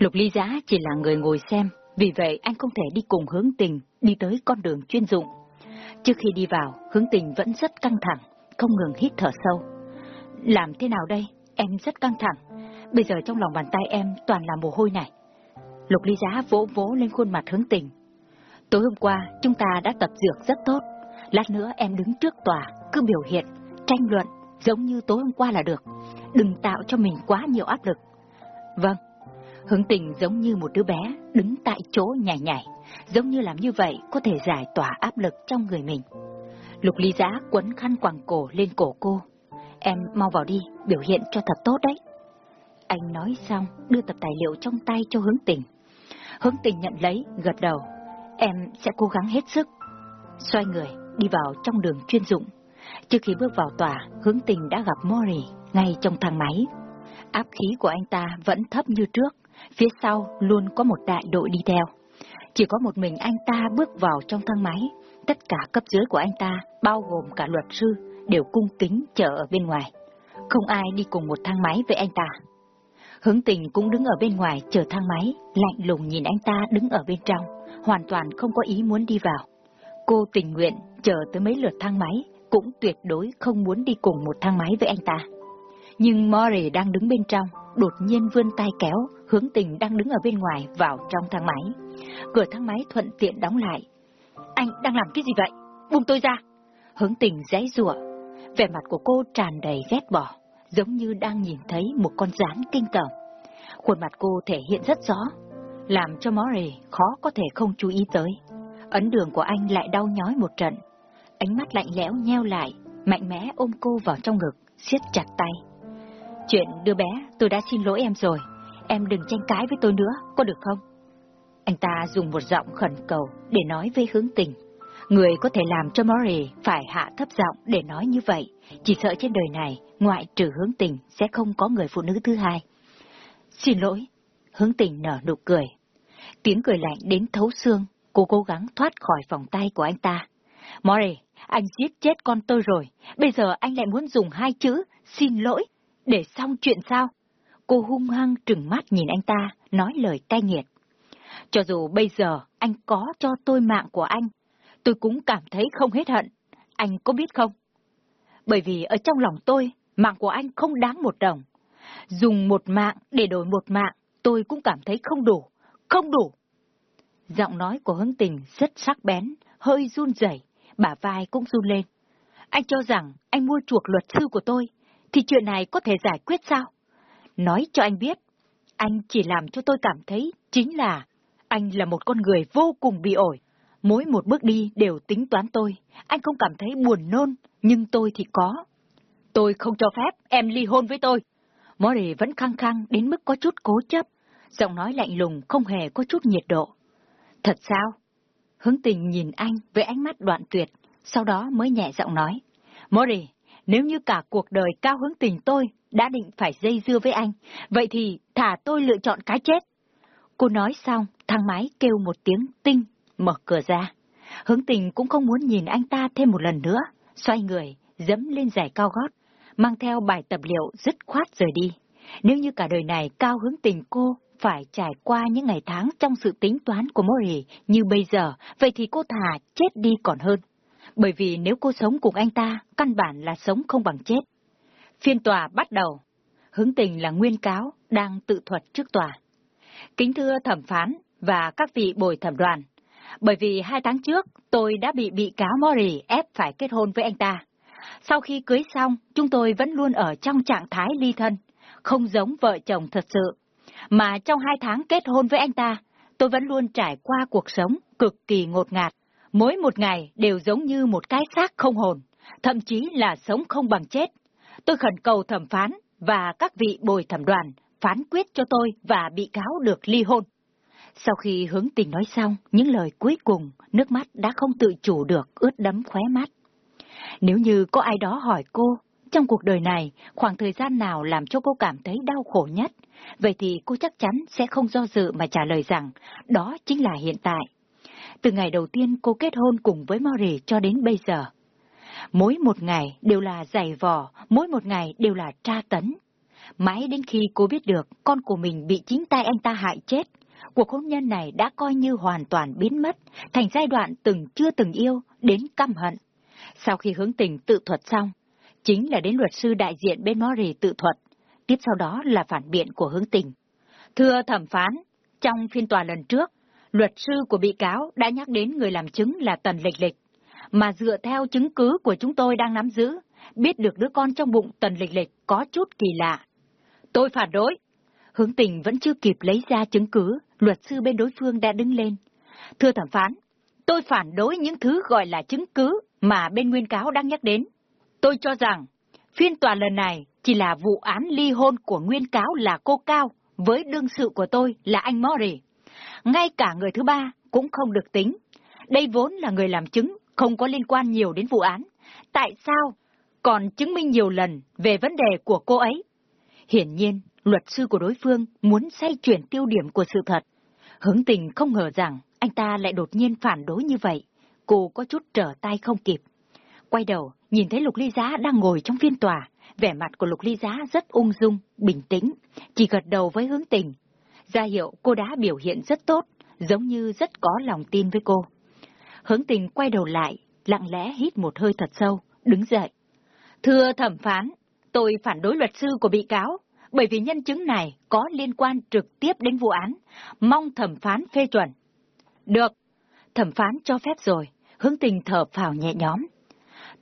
Lục ly giá chỉ là người ngồi xem, vì vậy anh không thể đi cùng hướng tình đi tới con đường chuyên dụng. Trước khi đi vào, hướng tình vẫn rất căng thẳng, không ngừng hít thở sâu. Làm thế nào đây? Em rất căng thẳng. Bây giờ trong lòng bàn tay em toàn là mồ hôi này. Lục ly giá vỗ vỗ lên khuôn mặt hướng tình. Tối hôm qua, chúng ta đã tập dược rất tốt. Lát nữa em đứng trước tòa, cứ biểu hiện, tranh luận, giống như tối hôm qua là được. Đừng tạo cho mình quá nhiều áp lực. Vâng. Hướng tình giống như một đứa bé, đứng tại chỗ nhảy nhảy, giống như làm như vậy có thể giải tỏa áp lực trong người mình. Lục ly giã quấn khăn quàng cổ lên cổ cô. Em mau vào đi, biểu hiện cho thật tốt đấy. Anh nói xong, đưa tập tài liệu trong tay cho hướng tình. Hướng tình nhận lấy, gật đầu. Em sẽ cố gắng hết sức. Xoay người, đi vào trong đường chuyên dụng. Trước khi bước vào tòa, hướng tình đã gặp Mori ngay trong thang máy. Áp khí của anh ta vẫn thấp như trước, phía sau luôn có một đại đội đi theo. Chỉ có một mình anh ta bước vào trong thang máy, tất cả cấp dưới của anh ta, bao gồm cả luật sư, đều cung kính chờ ở bên ngoài. Không ai đi cùng một thang máy với anh ta. Hướng tình cũng đứng ở bên ngoài chờ thang máy, lạnh lùng nhìn anh ta đứng ở bên trong, hoàn toàn không có ý muốn đi vào. Cô tình nguyện chờ tới mấy lượt thang máy, cũng tuyệt đối không muốn đi cùng một thang máy với anh ta. Nhưng Mori đang đứng bên trong, đột nhiên vươn tay kéo, hướng tình đang đứng ở bên ngoài vào trong thang máy. Cửa thang máy thuận tiện đóng lại. Anh đang làm cái gì vậy? Buông tôi ra! Hướng tình dãy rủa vẻ mặt của cô tràn đầy ghét bỏ, giống như đang nhìn thấy một con rán kinh tởm. Khuôn mặt cô thể hiện rất rõ, làm cho Mori khó có thể không chú ý tới. Ấn đường của anh lại đau nhói một trận. Ánh mắt lạnh lẽo nheo lại, mạnh mẽ ôm cô vào trong ngực, siết chặt tay. Chuyện đứa bé, tôi đã xin lỗi em rồi. Em đừng tranh cãi với tôi nữa, có được không? Anh ta dùng một giọng khẩn cầu để nói với hướng tình. Người có thể làm cho Mori phải hạ thấp giọng để nói như vậy, chỉ sợ trên đời này, ngoại trừ hướng tình, sẽ không có người phụ nữ thứ hai. Xin lỗi, hướng tình nở nụ cười. Tiếng cười lạnh đến thấu xương, cô cố gắng thoát khỏi vòng tay của anh ta. Mori, anh giết chết con tôi rồi, bây giờ anh lại muốn dùng hai chữ, xin lỗi, để xong chuyện sao? Cô hung hăng trừng mắt nhìn anh ta, nói lời cay nghiệt. Cho dù bây giờ anh có cho tôi mạng của anh, tôi cũng cảm thấy không hết hận. Anh có biết không? Bởi vì ở trong lòng tôi, mạng của anh không đáng một đồng. Dùng một mạng để đổi một mạng, tôi cũng cảm thấy không đủ, không đủ. Giọng nói của hưng tình rất sắc bén, hơi run rẩy, bả vai cũng run lên. Anh cho rằng anh mua chuộc luật sư của tôi, thì chuyện này có thể giải quyết sao? Nói cho anh biết, anh chỉ làm cho tôi cảm thấy chính là anh là một con người vô cùng bị ổi. Mỗi một bước đi đều tính toán tôi. Anh không cảm thấy buồn nôn, nhưng tôi thì có. Tôi không cho phép em ly hôn với tôi. Mori vẫn khăng khăng đến mức có chút cố chấp. Giọng nói lạnh lùng không hề có chút nhiệt độ. Thật sao? Hướng tình nhìn anh với ánh mắt đoạn tuyệt, sau đó mới nhẹ giọng nói. Mori, nếu như cả cuộc đời cao hướng tình tôi đã định phải dây dưa với anh, vậy thì thả tôi lựa chọn cái chết. Cô nói xong, thang máy kêu một tiếng tinh, mở cửa ra. Hướng tình cũng không muốn nhìn anh ta thêm một lần nữa, xoay người, dẫm lên giày cao gót, mang theo bài tập liệu dứt khoát rời đi. Nếu như cả đời này cao hướng tình cô phải trải qua những ngày tháng trong sự tính toán của Mori như bây giờ, vậy thì cô thả chết đi còn hơn. Bởi vì nếu cô sống cùng anh ta, căn bản là sống không bằng chết. Phiên tòa bắt đầu. Hướng tình là nguyên cáo, đang tự thuật trước tòa. Kính thưa thẩm phán và các vị bồi thẩm đoàn, bởi vì hai tháng trước tôi đã bị bị cáo Mori ép phải kết hôn với anh ta. Sau khi cưới xong, chúng tôi vẫn luôn ở trong trạng thái ly thân, không giống vợ chồng thật sự. Mà trong hai tháng kết hôn với anh ta, tôi vẫn luôn trải qua cuộc sống cực kỳ ngột ngạt. Mỗi một ngày đều giống như một cái xác không hồn, thậm chí là sống không bằng chết. Tôi khẩn cầu thẩm phán và các vị bồi thẩm đoàn phán quyết cho tôi và bị cáo được ly hôn. Sau khi hướng tình nói xong, những lời cuối cùng, nước mắt đã không tự chủ được ướt đấm khóe mắt. Nếu như có ai đó hỏi cô, trong cuộc đời này, khoảng thời gian nào làm cho cô cảm thấy đau khổ nhất, vậy thì cô chắc chắn sẽ không do dự mà trả lời rằng đó chính là hiện tại. Từ ngày đầu tiên cô kết hôn cùng với Mori cho đến bây giờ. Mỗi một ngày đều là dày vò, mỗi một ngày đều là tra tấn. Mãi đến khi cô biết được con của mình bị chính tay anh ta hại chết, cuộc hôn nhân này đã coi như hoàn toàn biến mất, thành giai đoạn từng chưa từng yêu, đến căm hận. Sau khi hướng tình tự thuật xong, chính là đến luật sư đại diện bên Mori tự thuật, tiếp sau đó là phản biện của hướng tình. Thưa thẩm phán, trong phiên tòa lần trước, luật sư của bị cáo đã nhắc đến người làm chứng là Tần Lịch Lịch, mà dựa theo chứng cứ của chúng tôi đang nắm giữ, biết được đứa con trong bụng Tần Lịch Lịch có chút kỳ lạ. Tôi phản đối. Hướng tình vẫn chưa kịp lấy ra chứng cứ, luật sư bên đối phương đã đứng lên. Thưa thẩm phán, tôi phản đối những thứ gọi là chứng cứ mà bên nguyên cáo đang nhắc đến. Tôi cho rằng, phiên tòa lần này chỉ là vụ án ly hôn của nguyên cáo là cô Cao với đương sự của tôi là anh Mori. Ngay cả người thứ ba cũng không được tính. Đây vốn là người làm chứng, không có liên quan nhiều đến vụ án. Tại sao còn chứng minh nhiều lần về vấn đề của cô ấy? Hiển nhiên, luật sư của đối phương muốn xoay chuyển tiêu điểm của sự thật. Hướng tình không ngờ rằng anh ta lại đột nhiên phản đối như vậy. Cô có chút trở tay không kịp. Quay đầu, nhìn thấy Lục Ly Giá đang ngồi trong phiên tòa. Vẻ mặt của Lục Ly Giá rất ung dung, bình tĩnh, chỉ gật đầu với hướng tình. Ra hiệu cô đã biểu hiện rất tốt, giống như rất có lòng tin với cô. Hướng tình quay đầu lại, lặng lẽ hít một hơi thật sâu, đứng dậy. Thưa thẩm phán, tôi phản đối luật sư của bị cáo, bởi vì nhân chứng này có liên quan trực tiếp đến vụ án, mong thẩm phán phê chuẩn. Được, thẩm phán cho phép rồi, hướng tình thở phào nhẹ nhõm.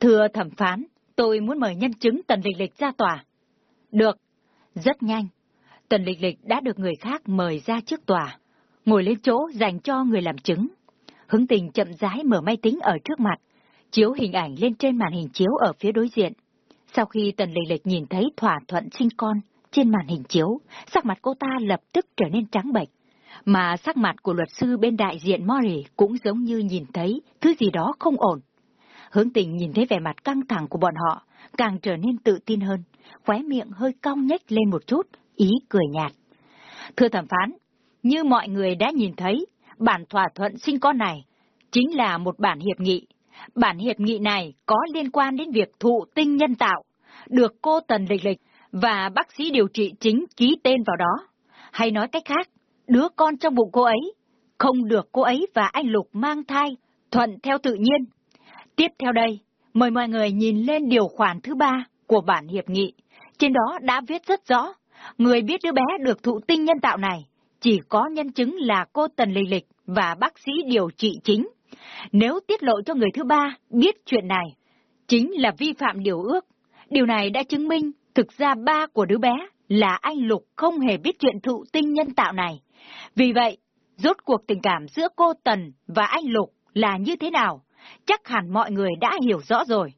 Thưa thẩm phán, tôi muốn mời nhân chứng Tần Lịch Lịch ra tòa. Được, rất nhanh. Tần Lịch Lịch đã được người khác mời ra trước tòa, ngồi lên chỗ dành cho người làm chứng. Hướng tình chậm rãi mở máy tính ở trước mặt, chiếu hình ảnh lên trên màn hình chiếu ở phía đối diện. Sau khi Tần Lịch Lịch nhìn thấy thỏa thuận sinh con trên màn hình chiếu, sắc mặt cô ta lập tức trở nên trắng bệch. Mà sắc mặt của luật sư bên đại diện Mori cũng giống như nhìn thấy thứ gì đó không ổn. Hướng tình nhìn thấy vẻ mặt căng thẳng của bọn họ, càng trở nên tự tin hơn, khóe miệng hơi cong nhếch lên một chút, ý cười nhạt. Thưa thẩm phán, như mọi người đã nhìn thấy, bản thỏa thuận sinh con này chính là một bản hiệp nghị. Bản hiệp nghị này có liên quan đến việc thụ tinh nhân tạo, được cô Tần Lịch Lịch và bác sĩ điều trị chính ký tên vào đó. Hay nói cách khác, đứa con trong bụng cô ấy không được cô ấy và anh Lục mang thai, thuận theo tự nhiên. Tiếp theo đây, mời mọi người nhìn lên điều khoản thứ ba của bản hiệp nghị. Trên đó đã viết rất rõ, người biết đứa bé được thụ tinh nhân tạo này chỉ có nhân chứng là cô Tần Lịch Lịch và bác sĩ điều trị chính. Nếu tiết lộ cho người thứ ba biết chuyện này, chính là vi phạm điều ước. Điều này đã chứng minh thực ra ba của đứa bé là anh Lục không hề biết chuyện thụ tinh nhân tạo này. Vì vậy, rốt cuộc tình cảm giữa cô Tần và anh Lục là như thế nào? Chắc hẳn mọi người đã hiểu rõ rồi.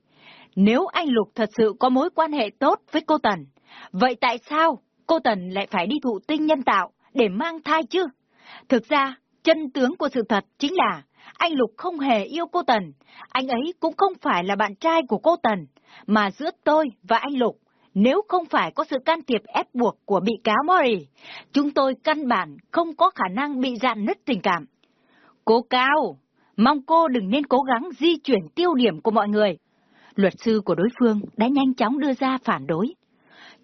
Nếu anh Lục thật sự có mối quan hệ tốt với cô Tần, vậy tại sao cô Tần lại phải đi thụ tinh nhân tạo để mang thai chứ? Thực ra, chân tướng của sự thật chính là anh Lục không hề yêu cô Tần, anh ấy cũng không phải là bạn trai của cô Tần, mà giữa tôi và anh Lục, nếu không phải có sự can thiệp ép buộc của bị cáo Mori, chúng tôi căn bản không có khả năng bị dạn nứt tình cảm. Cô Cao, mong cô đừng nên cố gắng di chuyển tiêu điểm của mọi người. Luật sư của đối phương đã nhanh chóng đưa ra phản đối.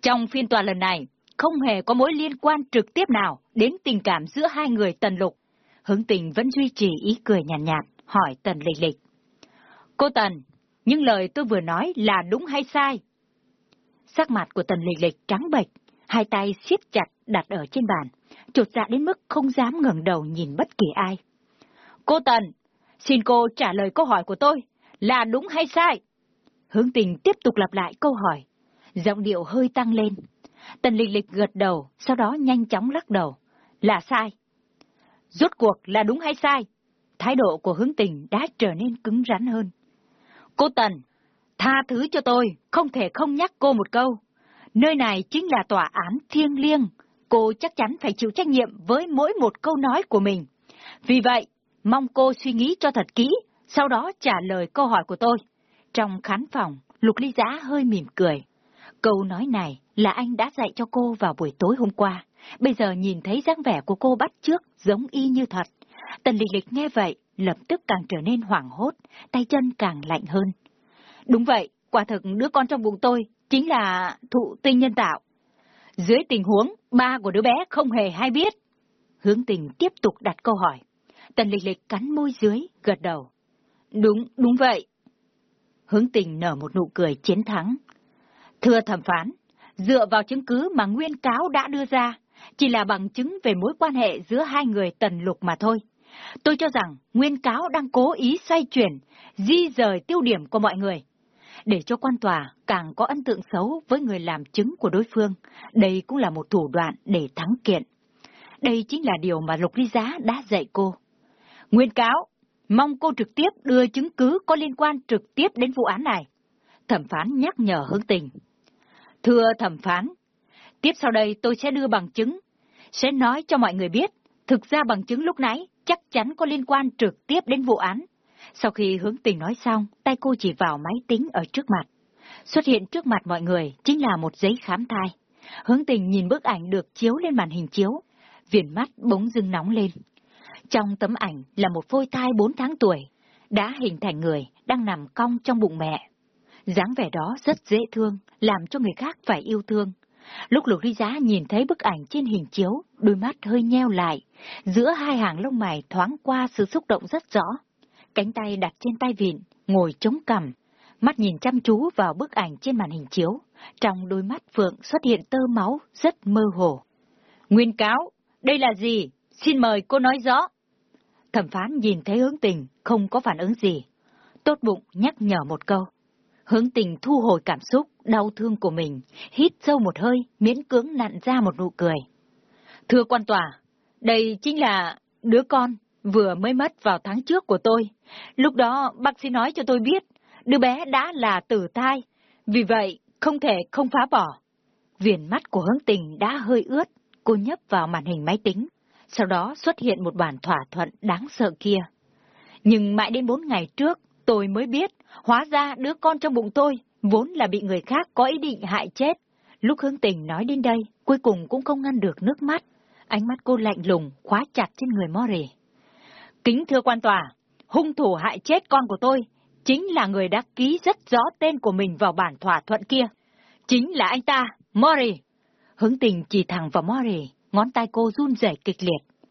Trong phiên tòa lần này, không hề có mối liên quan trực tiếp nào đến tình cảm giữa hai người Tần Lục. Hướng tình vẫn duy trì ý cười nhàn nhạt, nhạt, hỏi Tần Lịch Lịch. Cô Tần, những lời tôi vừa nói là đúng hay sai? Sắc mặt của Tần Lịch Lịch trắng bệch, hai tay siết chặt đặt ở trên bàn, trột dạ đến mức không dám ngẩng đầu nhìn bất kỳ ai. Cô Tần, xin cô trả lời câu hỏi của tôi, là đúng hay sai? Hướng tình tiếp tục lặp lại câu hỏi, giọng điệu hơi tăng lên. Tần Lịch Lịch gật đầu, sau đó nhanh chóng lắc đầu. Là sai. Rốt cuộc là đúng hay sai? Thái độ của hướng tình đã trở nên cứng rắn hơn. Cô Tần, tha thứ cho tôi, không thể không nhắc cô một câu. Nơi này chính là tòa án thiêng liêng. Cô chắc chắn phải chịu trách nhiệm với mỗi một câu nói của mình. Vì vậy, mong cô suy nghĩ cho thật kỹ, sau đó trả lời câu hỏi của tôi. Trong khán phòng, Lục Ly Giá hơi mỉm cười. Câu nói này là anh đã dạy cho cô vào buổi tối hôm qua. Bây giờ nhìn thấy dáng vẻ của cô bắt trước giống y như thật. Tần lịch lịch nghe vậy, lập tức càng trở nên hoảng hốt, tay chân càng lạnh hơn. Đúng vậy, quả thực đứa con trong bụng tôi chính là thụ tinh nhân tạo. Dưới tình huống, ba của đứa bé không hề hay biết. Hướng tình tiếp tục đặt câu hỏi. Tần lịch lịch cắn môi dưới, gật đầu. Đúng, đúng vậy. Hướng tình nở một nụ cười chiến thắng. Thưa thẩm phán, dựa vào chứng cứ mà nguyên cáo đã đưa ra, chỉ là bằng chứng về mối quan hệ giữa hai người tần lục mà thôi. Tôi cho rằng nguyên cáo đang cố ý xoay chuyển, di rời tiêu điểm của mọi người. Để cho quan tòa càng có ấn tượng xấu với người làm chứng của đối phương, đây cũng là một thủ đoạn để thắng kiện. Đây chính là điều mà Lục Ly Giá đã dạy cô. Nguyên cáo, mong cô trực tiếp đưa chứng cứ có liên quan trực tiếp đến vụ án này. Thẩm phán nhắc nhở hướng tình. Thưa thẩm phán, tiếp sau đây tôi sẽ đưa bằng chứng, sẽ nói cho mọi người biết, thực ra bằng chứng lúc nãy chắc chắn có liên quan trực tiếp đến vụ án. Sau khi hướng tình nói xong, tay cô chỉ vào máy tính ở trước mặt. Xuất hiện trước mặt mọi người chính là một giấy khám thai. Hướng tình nhìn bức ảnh được chiếu lên màn hình chiếu, viền mắt bỗng dưng nóng lên. Trong tấm ảnh là một phôi thai 4 tháng tuổi, đã hình thành người, đang nằm cong trong bụng mẹ dáng vẻ đó rất dễ thương, làm cho người khác phải yêu thương. Lúc lục ly giá nhìn thấy bức ảnh trên hình chiếu, đôi mắt hơi nheo lại, giữa hai hàng lông mày thoáng qua sự xúc động rất rõ. Cánh tay đặt trên tay vịn, ngồi chống cằm, mắt nhìn chăm chú vào bức ảnh trên màn hình chiếu, trong đôi mắt Phượng xuất hiện tơ máu rất mơ hồ. Nguyên cáo, đây là gì? Xin mời cô nói rõ. Thẩm phán nhìn thấy hướng tình, không có phản ứng gì. Tốt bụng nhắc nhở một câu. Hướng tình thu hồi cảm xúc, đau thương của mình, hít sâu một hơi, miễn cưỡng nặn ra một nụ cười. Thưa quan tòa, đây chính là đứa con vừa mới mất vào tháng trước của tôi. Lúc đó bác sĩ nói cho tôi biết, đứa bé đã là tử thai, vì vậy không thể không phá bỏ. Viền mắt của hướng tình đã hơi ướt, cô nhấp vào màn hình máy tính, sau đó xuất hiện một bản thỏa thuận đáng sợ kia. Nhưng mãi đến bốn ngày trước, tôi mới biết, hóa ra đứa con trong bụng tôi vốn là bị người khác có ý định hại chết. Lúc hướng tình nói đến đây, cuối cùng cũng không ngăn được nước mắt. Ánh mắt cô lạnh lùng, khóa chặt trên người Mori. Kính thưa quan tòa, hung thủ hại chết con của tôi, chính là người đã ký rất rõ tên của mình vào bản thỏa thuận kia. Chính là anh ta, Mori. Hướng tình chỉ thẳng vào Mori, ngón tay cô run rẩy kịch liệt.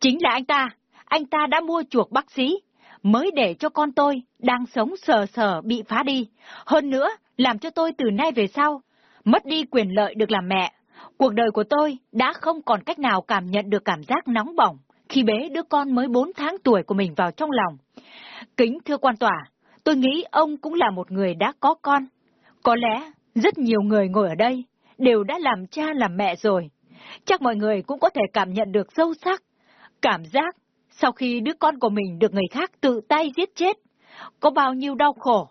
Chính là anh ta, anh ta đã mua chuộc bác sĩ, mới để cho con tôi đang sống sờ sờ bị phá đi. Hơn nữa, làm cho tôi từ nay về sau, mất đi quyền lợi được làm mẹ. Cuộc đời của tôi đã không còn cách nào cảm nhận được cảm giác nóng bỏng khi bế đứa con mới 4 tháng tuổi của mình vào trong lòng. Kính thưa quan tòa, tôi nghĩ ông cũng là một người đã có con. Có lẽ rất nhiều người ngồi ở đây đều đã làm cha làm mẹ rồi. Chắc mọi người cũng có thể cảm nhận được sâu sắc. Cảm giác sau khi đứa con của mình được người khác tự tay giết chết, có bao nhiêu đau khổ,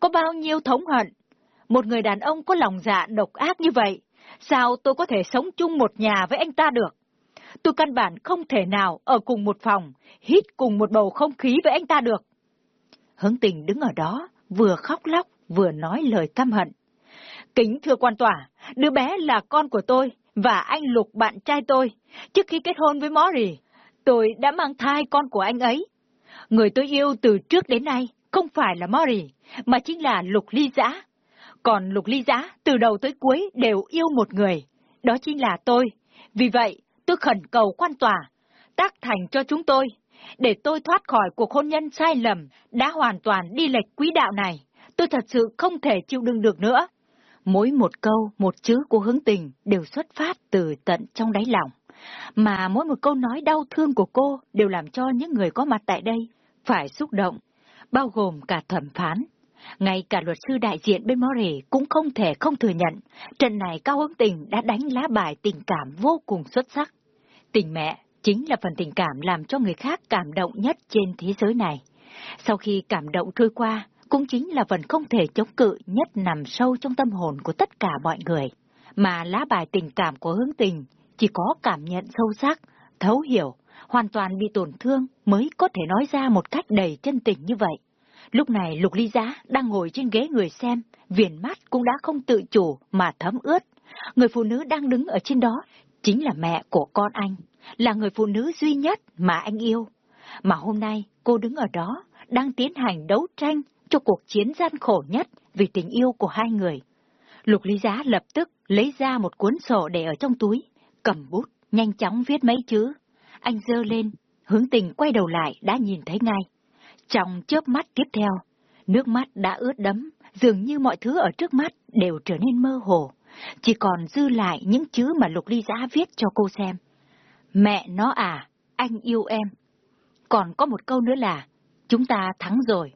có bao nhiêu thống hận. Một người đàn ông có lòng dạ độc ác như vậy, sao tôi có thể sống chung một nhà với anh ta được? Tôi căn bản không thể nào ở cùng một phòng, hít cùng một bầu không khí với anh ta được. Hướng tình đứng ở đó, vừa khóc lóc, vừa nói lời căm hận. Kính thưa quan tòa, đứa bé là con của tôi, và anh Lục bạn trai tôi. Trước khi kết hôn với Mori, tôi đã mang thai con của anh ấy. Người tôi yêu từ trước đến nay không phải là Mori, mà chính là Lục Ly Giã. Còn Lục Ly Giã từ đầu tới cuối đều yêu một người, đó chính là tôi. Vì vậy, tôi khẩn cầu quan tòa, tác thành cho chúng tôi, để tôi thoát khỏi cuộc hôn nhân sai lầm đã hoàn toàn đi lệch quỹ đạo này. Tôi thật sự không thể chịu đựng được nữa. Mỗi một câu, một chữ của hướng tình đều xuất phát từ tận trong đáy lòng. Mà mỗi một câu nói đau thương của cô đều làm cho những người có mặt tại đây phải xúc động, bao gồm cả thẩm phán. Ngay cả luật sư đại diện bên Mori cũng không thể không thừa nhận, trận này Cao Hướng Tình đã đánh lá bài tình cảm vô cùng xuất sắc. Tình mẹ chính là phần tình cảm làm cho người khác cảm động nhất trên thế giới này. Sau khi cảm động trôi qua, cũng chính là phần không thể chống cự nhất nằm sâu trong tâm hồn của tất cả mọi người. Mà lá bài tình cảm của hướng tình chỉ có cảm nhận sâu sắc, thấu hiểu, hoàn toàn bị tổn thương mới có thể nói ra một cách đầy chân tình như vậy. Lúc này Lục Ly Giá đang ngồi trên ghế người xem, viền mắt cũng đã không tự chủ mà thấm ướt. Người phụ nữ đang đứng ở trên đó chính là mẹ của con anh, là người phụ nữ duy nhất mà anh yêu. Mà hôm nay cô đứng ở đó, đang tiến hành đấu tranh cho cuộc chiến gian khổ nhất vì tình yêu của hai người. Lục Ly Giá lập tức lấy ra một cuốn sổ để ở trong túi, cầm bút, nhanh chóng viết mấy chữ. Anh dơ lên, hướng tình quay đầu lại đã nhìn thấy ngay. Trong chớp mắt tiếp theo, nước mắt đã ướt đẫm, dường như mọi thứ ở trước mắt đều trở nên mơ hồ. Chỉ còn dư lại những chữ mà Lục Ly Giã viết cho cô xem. Mẹ nó à, anh yêu em. Còn có một câu nữa là, chúng ta thắng rồi.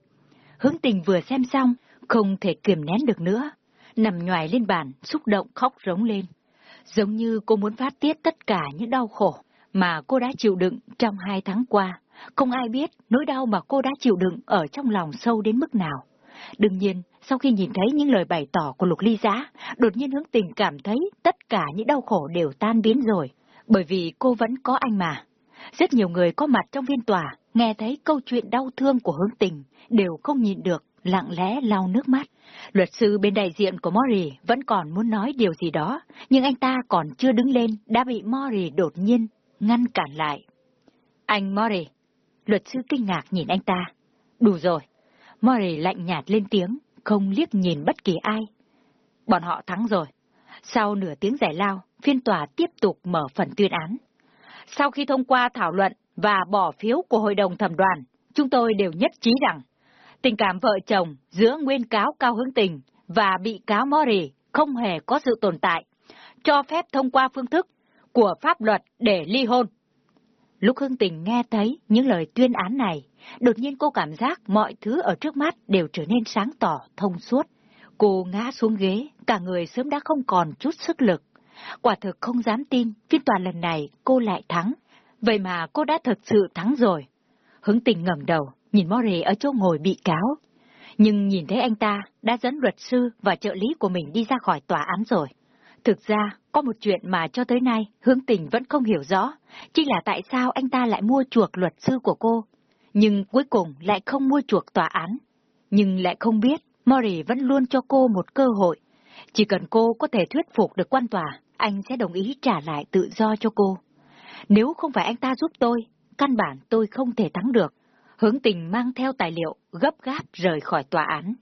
Hướng tình vừa xem xong, không thể kiềm nén được nữa. Nằm nhoài lên bàn, xúc động khóc rống lên. Giống như cô muốn phát tiết tất cả những đau khổ mà cô đã chịu đựng trong hai tháng qua. Không ai biết nỗi đau mà cô đã chịu đựng ở trong lòng sâu đến mức nào. Đương nhiên, sau khi nhìn thấy những lời bày tỏ của Lục Ly Giá, đột nhiên hướng tình cảm thấy tất cả những đau khổ đều tan biến rồi, bởi vì cô vẫn có anh mà. Rất nhiều người có mặt trong phiên tòa, nghe thấy câu chuyện đau thương của hướng tình, đều không nhìn được, lặng lẽ lau nước mắt. Luật sư bên đại diện của Mori vẫn còn muốn nói điều gì đó, nhưng anh ta còn chưa đứng lên, đã bị Mori đột nhiên ngăn cản lại. Anh Mori, luật sư kinh ngạc nhìn anh ta. Đủ rồi. Mori lạnh nhạt lên tiếng, không liếc nhìn bất kỳ ai. Bọn họ thắng rồi. Sau nửa tiếng giải lao, phiên tòa tiếp tục mở phần tuyên án. Sau khi thông qua thảo luận và bỏ phiếu của hội đồng thẩm đoàn, chúng tôi đều nhất trí rằng tình cảm vợ chồng giữa nguyên cáo Cao Hướng Tình và bị cáo Mori không hề có sự tồn tại, cho phép thông qua phương thức của pháp luật để ly hôn. Lúc Hương Tình nghe thấy những lời tuyên án này, đột nhiên cô cảm giác mọi thứ ở trước mắt đều trở nên sáng tỏ, thông suốt. Cô ngã xuống ghế, cả người sớm đã không còn chút sức lực. Quả thực không dám tin, phiên tòa lần này cô lại thắng. Vậy mà cô đã thật sự thắng rồi. Hướng tình ngẩng đầu, nhìn Mori ở chỗ ngồi bị cáo. Nhưng nhìn thấy anh ta đã dẫn luật sư và trợ lý của mình đi ra khỏi tòa án rồi. Thực ra, có một chuyện mà cho tới nay hướng tình vẫn không hiểu rõ, chính là tại sao anh ta lại mua chuộc luật sư của cô, nhưng cuối cùng lại không mua chuộc tòa án. Nhưng lại không biết, Mori vẫn luôn cho cô một cơ hội. Chỉ cần cô có thể thuyết phục được quan tòa, anh sẽ đồng ý trả lại tự do cho cô. Nếu không phải anh ta giúp tôi, căn bản tôi không thể thắng được. Hướng tình mang theo tài liệu, gấp gáp rời khỏi tòa án.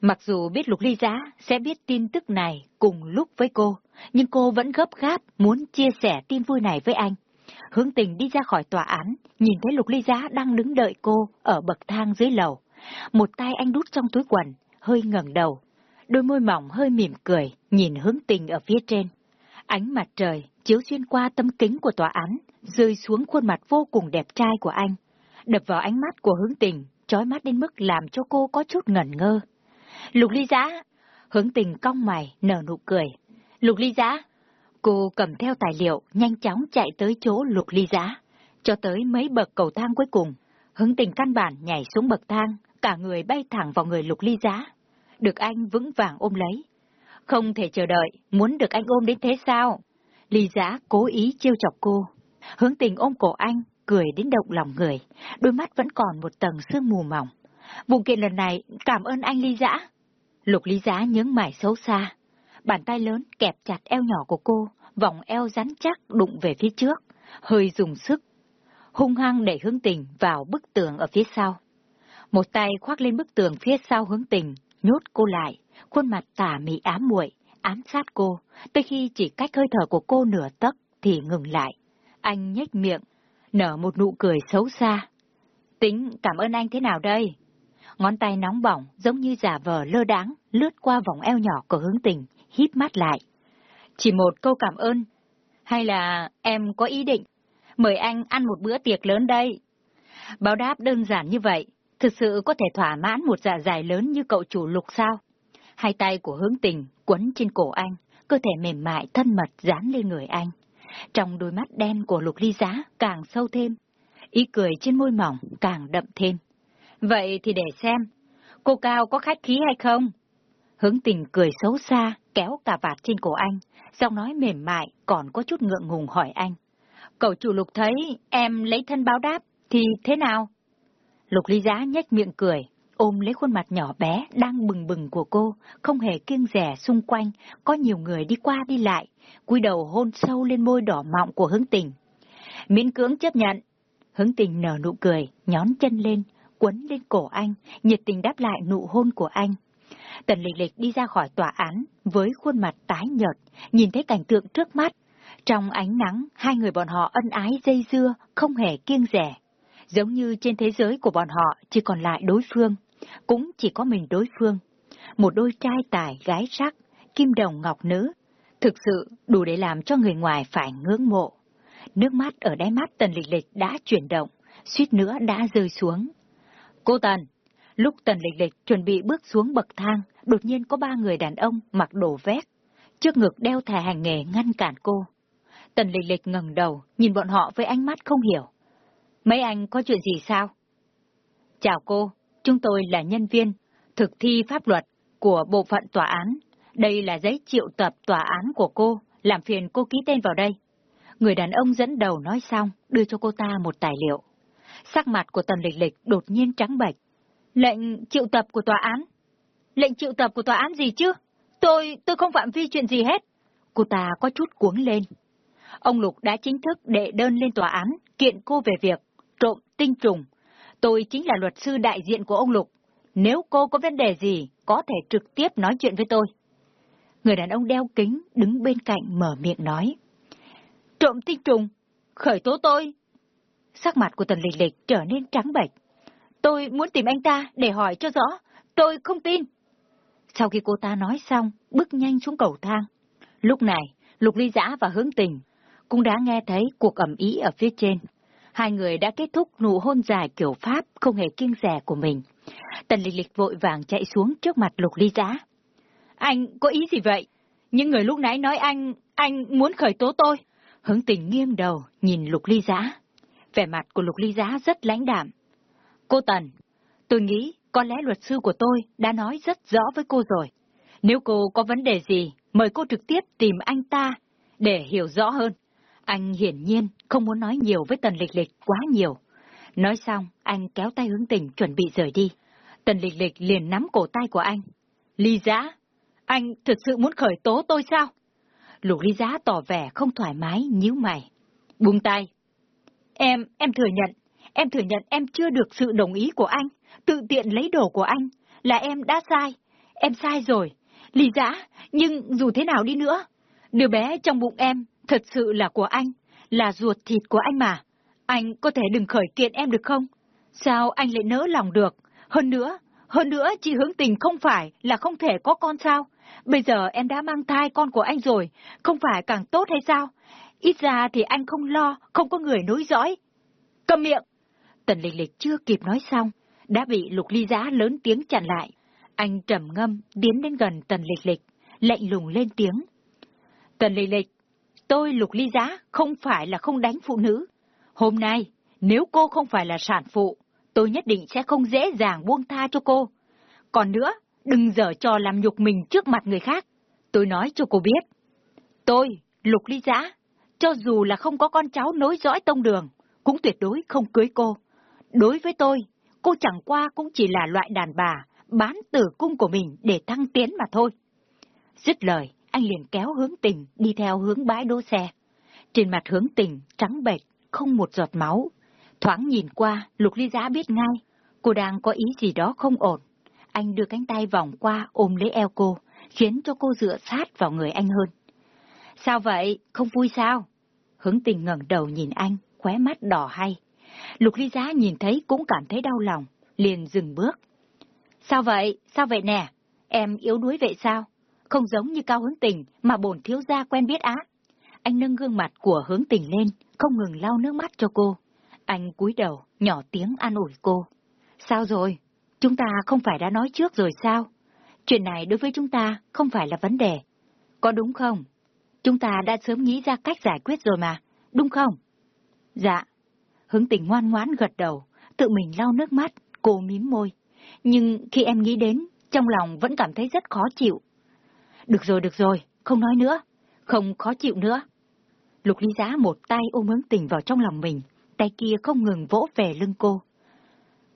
Mặc dù biết Lục Ly Giá sẽ biết tin tức này cùng lúc với cô, nhưng cô vẫn gấp gáp muốn chia sẻ tin vui này với anh. Hướng tình đi ra khỏi tòa án, nhìn thấy Lục Ly Giá đang đứng đợi cô ở bậc thang dưới lầu. Một tay anh đút trong túi quần, hơi ngẩng đầu. Đôi môi mỏng hơi mỉm cười, nhìn hướng tình ở phía trên. Ánh mặt trời chiếu xuyên qua tấm kính của tòa án, rơi xuống khuôn mặt vô cùng đẹp trai của anh. Đập vào ánh mắt của hướng tình, trói mắt đến mức làm cho cô có chút ngẩn ngơ. Lục ly giã. Hướng tình cong mày, nở nụ cười. Lục ly giã. Cô cầm theo tài liệu, nhanh chóng chạy tới chỗ lục ly giã. Cho tới mấy bậc cầu thang cuối cùng. Hướng tình căn bản nhảy xuống bậc thang, cả người bay thẳng vào người lục ly giã. Được anh vững vàng ôm lấy. Không thể chờ đợi, muốn được anh ôm đến thế sao? Ly giã cố ý chiêu chọc cô. Hướng tình ôm cổ anh, cười đến động lòng người, đôi mắt vẫn còn một tầng sương mù mỏng. Vụ kiện lần này, cảm ơn anh Ly Giã. Lục Lý dã nhướng mày xấu xa. Bàn tay lớn kẹp chặt eo nhỏ của cô, vòng eo rắn chắc đụng về phía trước, hơi dùng sức. Hung hăng đẩy hướng tình vào bức tường ở phía sau. Một tay khoác lên bức tường phía sau hướng tình, nhốt cô lại, khuôn mặt tà mị ám muội, ám sát cô, tới khi chỉ cách hơi thở của cô nửa tấc thì ngừng lại. Anh nhếch miệng, nở một nụ cười xấu xa. Tính cảm ơn anh thế nào đây? Ngón tay nóng bỏng, giống như giả vờ lơ đáng, lướt qua vòng eo nhỏ của hướng tình, hít mắt lại. Chỉ một câu cảm ơn. Hay là em có ý định, mời anh ăn một bữa tiệc lớn đây. Báo đáp đơn giản như vậy, thực sự có thể thỏa mãn một dạ dày lớn như cậu chủ lục sao? Hai tay của hướng tình quấn trên cổ anh, cơ thể mềm mại thân mật dán lên người anh. Trong đôi mắt đen của lục ly giá càng sâu thêm, ý cười trên môi mỏng càng đậm thêm. Vậy thì để xem, cô Cao có khách khí hay không? Hướng tình cười xấu xa, kéo cà vạt trên cổ anh, giọng nói mềm mại, còn có chút ngượng ngùng hỏi anh. Cậu chủ lục thấy em lấy thân báo đáp, thì thế nào? Lục ly giá nhếch miệng cười, ôm lấy khuôn mặt nhỏ bé đang bừng bừng của cô, không hề kiêng rẻ xung quanh, có nhiều người đi qua đi lại, cúi đầu hôn sâu lên môi đỏ mọng của hướng tình. Miễn cưỡng chấp nhận. Hướng tình nở nụ cười, nhón chân lên, quấn lên cổ anh, nhiệt tình đáp lại nụ hôn của anh. Tần lịch lịch đi ra khỏi tòa án với khuôn mặt tái nhợt, nhìn thấy cảnh tượng trước mắt. Trong ánh nắng, hai người bọn họ ân ái dây dưa, không hề kiêng rẻ. Giống như trên thế giới của bọn họ chỉ còn lại đối phương, cũng chỉ có mình đối phương. Một đôi trai tài gái sắc, kim đồng ngọc nữ, thực sự đủ để làm cho người ngoài phải ngưỡng mộ. Nước mắt ở đáy mắt tần lịch lịch đã chuyển động, suýt nữa đã rơi xuống. Cô Tần! Lúc tần lịch lịch chuẩn bị bước xuống bậc thang, đột nhiên có ba người đàn ông mặc đồ vét, trước ngực đeo thẻ hành nghề ngăn cản cô. Tần lịch lịch ngẩng đầu, nhìn bọn họ với ánh mắt không hiểu. Mấy anh có chuyện gì sao? Chào cô, chúng tôi là nhân viên, thực thi pháp luật của bộ phận tòa án. Đây là giấy triệu tập tòa án của cô, làm phiền cô ký tên vào đây. Người đàn ông dẫn đầu nói xong, đưa cho cô ta một tài liệu. Sắc mặt của Tần Lịch Lịch đột nhiên trắng bệch. Lệnh triệu tập của tòa án? Lệnh triệu tập của tòa án gì chứ? Tôi, tôi không phạm vi chuyện gì hết. Cô ta có chút cuống lên. Ông Lục đã chính thức đệ đơn lên tòa án, kiện cô về việc trộm tinh trùng. Tôi chính là luật sư đại diện của ông Lục. Nếu cô có vấn đề gì, có thể trực tiếp nói chuyện với tôi. Người đàn ông đeo kính, đứng bên cạnh mở miệng nói. Trộm tinh trùng, khởi tố tôi. Sắc mặt của tần lịch lịch trở nên trắng bệch. Tôi muốn tìm anh ta để hỏi cho rõ, tôi không tin. Sau khi cô ta nói xong, bước nhanh xuống cầu thang. Lúc này, Lục Ly Giã và Hướng Tình cũng đã nghe thấy cuộc ẩm ý ở phía trên. Hai người đã kết thúc nụ hôn dài kiểu Pháp không hề kiêng rẻ của mình. Tần lịch lịch vội vàng chạy xuống trước mặt Lục Ly Giã. Anh có ý gì vậy? Những người lúc nãy nói anh, anh muốn khởi tố tôi. Hướng tình nghiêm đầu, nhìn Lục Ly Giã. Vẻ mặt của Lục Ly Giã rất lãnh đạm. Cô Tần, tôi nghĩ có lẽ luật sư của tôi đã nói rất rõ với cô rồi. Nếu cô có vấn đề gì, mời cô trực tiếp tìm anh ta để hiểu rõ hơn. Anh hiển nhiên không muốn nói nhiều với Tần Lịch Lịch quá nhiều. Nói xong, anh kéo tay hướng tình chuẩn bị rời đi. Tần Lịch Lịch liền nắm cổ tay của anh. Ly Giã, anh thực sự muốn khởi tố tôi sao? Lục Ly Giã tỏ vẻ không thoải mái, nhíu mày. Buông tay. Em, em thừa nhận, em thừa nhận em chưa được sự đồng ý của anh, tự tiện lấy đồ của anh, là em đã sai. Em sai rồi. Ly Giã, nhưng dù thế nào đi nữa, đứa bé trong bụng em thật sự là của anh, là ruột thịt của anh mà. Anh có thể đừng khởi kiện em được không? Sao anh lại nỡ lòng được? Hơn nữa, hơn nữa chị hướng tình không phải là không thể có con sao? Bây giờ em đã mang thai con của anh rồi, không phải càng tốt hay sao? Ít ra thì anh không lo, không có người nối dõi. Cầm miệng! Tần lịch lịch chưa kịp nói xong, đã bị lục ly giá lớn tiếng chặn lại. Anh trầm ngâm, tiến đến gần tần lịch lịch, lạnh lùng lên tiếng. Tần lịch lịch, tôi lục ly giá không phải là không đánh phụ nữ. Hôm nay, nếu cô không phải là sản phụ, tôi nhất định sẽ không dễ dàng buông tha cho cô. Còn nữa, đừng dở trò làm nhục mình trước mặt người khác. Tôi nói cho cô biết. Tôi, Lục Ly Giã, cho dù là không có con cháu nối dõi tông đường, cũng tuyệt đối không cưới cô. Đối với tôi, cô chẳng qua cũng chỉ là loại đàn bà, bán tử cung của mình để thăng tiến mà thôi. Dứt lời, anh liền kéo hướng tình đi theo hướng bãi đỗ xe. Trên mặt hướng tình trắng bệch, không một giọt máu, Thoáng nhìn qua, Lục Ly giá biết ngay, cô đang có ý gì đó không ổn. Anh đưa cánh tay vòng qua ôm lấy eo cô, khiến cho cô dựa sát vào người anh hơn. Sao vậy? Không vui sao? Hướng tình ngẩng đầu nhìn anh, khóe mắt đỏ hay. Lục Ly Giá nhìn thấy cũng cảm thấy đau lòng, liền dừng bước. Sao vậy? Sao vậy nè? Em yếu đuối vậy sao? Không giống như cao hướng tình mà bổn thiếu gia quen biết á. Anh nâng gương mặt của hướng tình lên, không ngừng lau nước mắt cho cô. Anh cúi đầu, nhỏ tiếng an ủi cô. Sao rồi? Chúng ta không phải đã nói trước rồi sao? Chuyện này đối với chúng ta không phải là vấn đề. Có đúng không? Chúng ta đã sớm nghĩ ra cách giải quyết rồi mà, đúng không? Dạ. Hướng tình ngoan ngoãn gật đầu, tự mình lau nước mắt, cô mím môi. Nhưng khi em nghĩ đến, trong lòng vẫn cảm thấy rất khó chịu. Được rồi, được rồi, không nói nữa, không khó chịu nữa. Lục ly giá một tay ôm hướng tình vào trong lòng mình, tay kia không ngừng vỗ về lưng cô.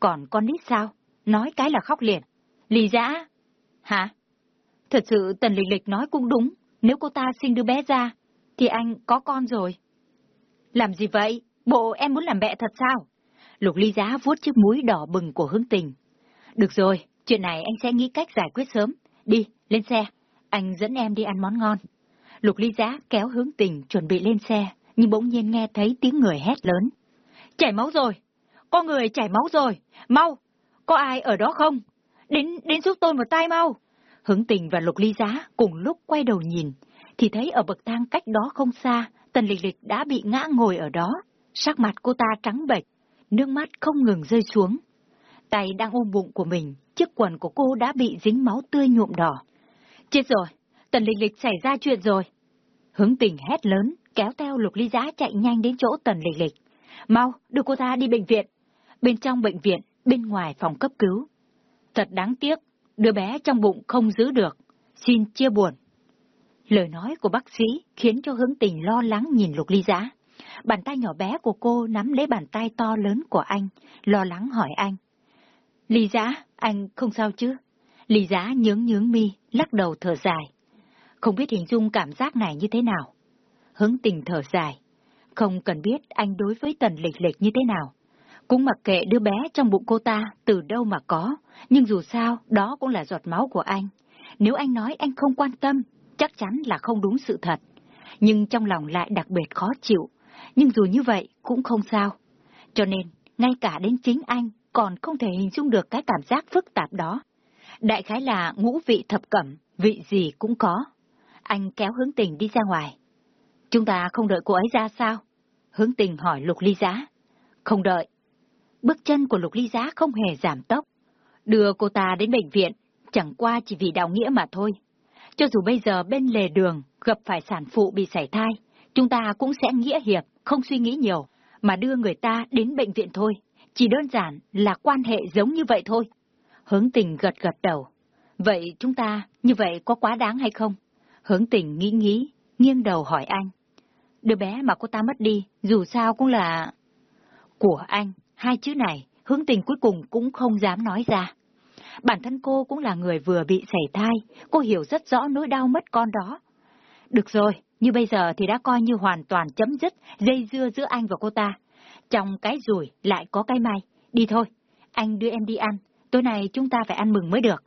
Còn con nít sao? Nói cái là khóc liền. Lý giá Hả? Thật sự Tần Lịch Lịch nói cũng đúng, nếu cô ta sinh đứa bé ra, thì anh có con rồi. Làm gì vậy? Bộ em muốn làm mẹ thật sao? Lục ly giá vuốt chiếc mũi đỏ bừng của hướng tình. Được rồi, chuyện này anh sẽ nghĩ cách giải quyết sớm. đi, lên xe. Anh dẫn em đi ăn món ngon. Lục ly giá kéo hướng tình chuẩn bị lên xe, nhưng bỗng nhiên nghe thấy tiếng người hét lớn. Chảy máu rồi! Có người chảy máu rồi! Mau! Có ai ở đó không? Đến, đến giúp tôi một tay mau! Hướng tình và lục ly giá cùng lúc quay đầu nhìn, thì thấy ở bậc thang cách đó không xa, tần lịch lịch đã bị ngã ngồi ở đó. Sắc mặt cô ta trắng bệch, nước mắt không ngừng rơi xuống. Tay đang ôm bụng của mình, chiếc quần của cô đã bị dính máu tươi nhuộm đỏ. Chết rồi, tần lịch lịch xảy ra chuyện rồi. Hướng tình hét lớn, kéo theo lục ly giá chạy nhanh đến chỗ tần lịch lịch. Mau, đưa cô ta đi bệnh viện. Bên trong bệnh viện, bên ngoài phòng cấp cứu. Thật đáng tiếc, đứa bé trong bụng không giữ được. Xin chia buồn. Lời nói của bác sĩ khiến cho hướng tình lo lắng nhìn lục ly giá. Bàn tay nhỏ bé của cô nắm lấy bàn tay to lớn của anh, lo lắng hỏi anh. Ly giá, anh không sao chứ? Lý giá nhướng nhướng mi, lắc đầu thở dài. Không biết hình dung cảm giác này như thế nào. Hướng tình thở dài. Không cần biết anh đối với tần lịch lịch như thế nào. Cũng mặc kệ đứa bé trong bụng cô ta từ đâu mà có, nhưng dù sao đó cũng là giọt máu của anh. Nếu anh nói anh không quan tâm, chắc chắn là không đúng sự thật. Nhưng trong lòng lại đặc biệt khó chịu, nhưng dù như vậy cũng không sao. Cho nên, ngay cả đến chính anh còn không thể hình dung được cái cảm giác phức tạp đó. Đại khái là ngũ vị thập cẩm, vị gì cũng có. Anh kéo hướng tình đi ra ngoài. Chúng ta không đợi cô ấy ra sao? Hướng tình hỏi lục ly giá. Không đợi. Bước chân của lục ly giá không hề giảm tốc. Đưa cô ta đến bệnh viện, chẳng qua chỉ vì đạo nghĩa mà thôi. Cho dù bây giờ bên lề đường gặp phải sản phụ bị sảy thai, chúng ta cũng sẽ nghĩa hiệp, không suy nghĩ nhiều, mà đưa người ta đến bệnh viện thôi. Chỉ đơn giản là quan hệ giống như vậy thôi. Hướng tình gật gật đầu. Vậy chúng ta như vậy có quá đáng hay không? Hướng tình nghĩ nghĩ, nghiêng đầu hỏi anh. Đứa bé mà cô ta mất đi, dù sao cũng là... Của anh, hai chữ này, hướng tình cuối cùng cũng không dám nói ra. Bản thân cô cũng là người vừa bị sảy thai, cô hiểu rất rõ nỗi đau mất con đó. Được rồi, như bây giờ thì đã coi như hoàn toàn chấm dứt dây dưa giữa anh và cô ta. Trong cái rủi lại có cái may. Đi thôi, anh đưa em đi ăn, tối nay chúng ta phải ăn mừng mới được.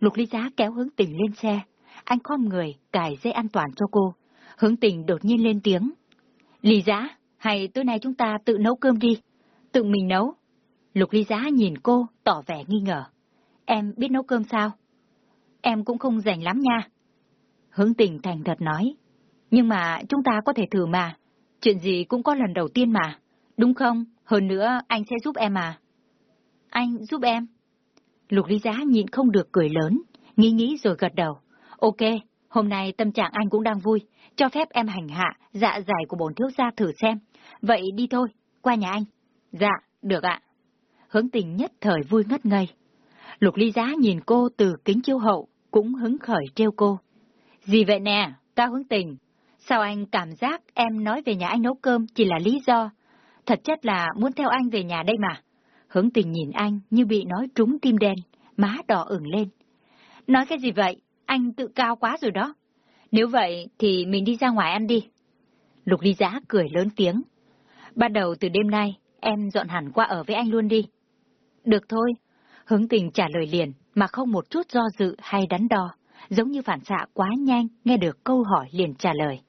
Lục ly giá kéo hướng tình lên xe. Anh khom người, cài dây an toàn cho cô. Hướng tình đột nhiên lên tiếng. Ly giá, hay tối nay chúng ta tự nấu cơm đi. Tự mình nấu. Lục ly giá nhìn cô, tỏ vẻ nghi ngờ. Em biết nấu cơm sao? Em cũng không rảnh lắm nha. Hướng tình thành thật nói. Nhưng mà chúng ta có thể thử mà. Chuyện gì cũng có lần đầu tiên mà. Đúng không? Hơn nữa, anh sẽ giúp em à? Anh giúp em? Lục Lý Giá nhịn không được cười lớn, nghĩ nghĩ rồi gật đầu. Ok, hôm nay tâm trạng anh cũng đang vui, cho phép em hành hạ dạ dày của bổn thiếu gia thử xem. Vậy đi thôi, qua nhà anh. Dạ, được ạ. Hướng tình nhất thời vui ngất ngây. Lục Ly Giá nhìn cô từ kính chiếu hậu, cũng hứng khởi trêu cô. Gì vậy nè, ta hướng tình. Sao anh cảm giác em nói về nhà anh nấu cơm chỉ là lý do? Thật chất là muốn theo anh về nhà đây mà. Hướng tình nhìn anh như bị nói trúng tim đen, má đỏ ửng lên. Nói cái gì vậy? Anh tự cao quá rồi đó. Nếu vậy thì mình đi ra ngoài ăn đi. Lục ly giá cười lớn tiếng. Bắt đầu từ đêm nay, em dọn hẳn qua ở với anh luôn đi. Được thôi. Hướng tình trả lời liền, mà không một chút do dự hay đắn đo, giống như phản xạ quá nhanh nghe được câu hỏi liền trả lời.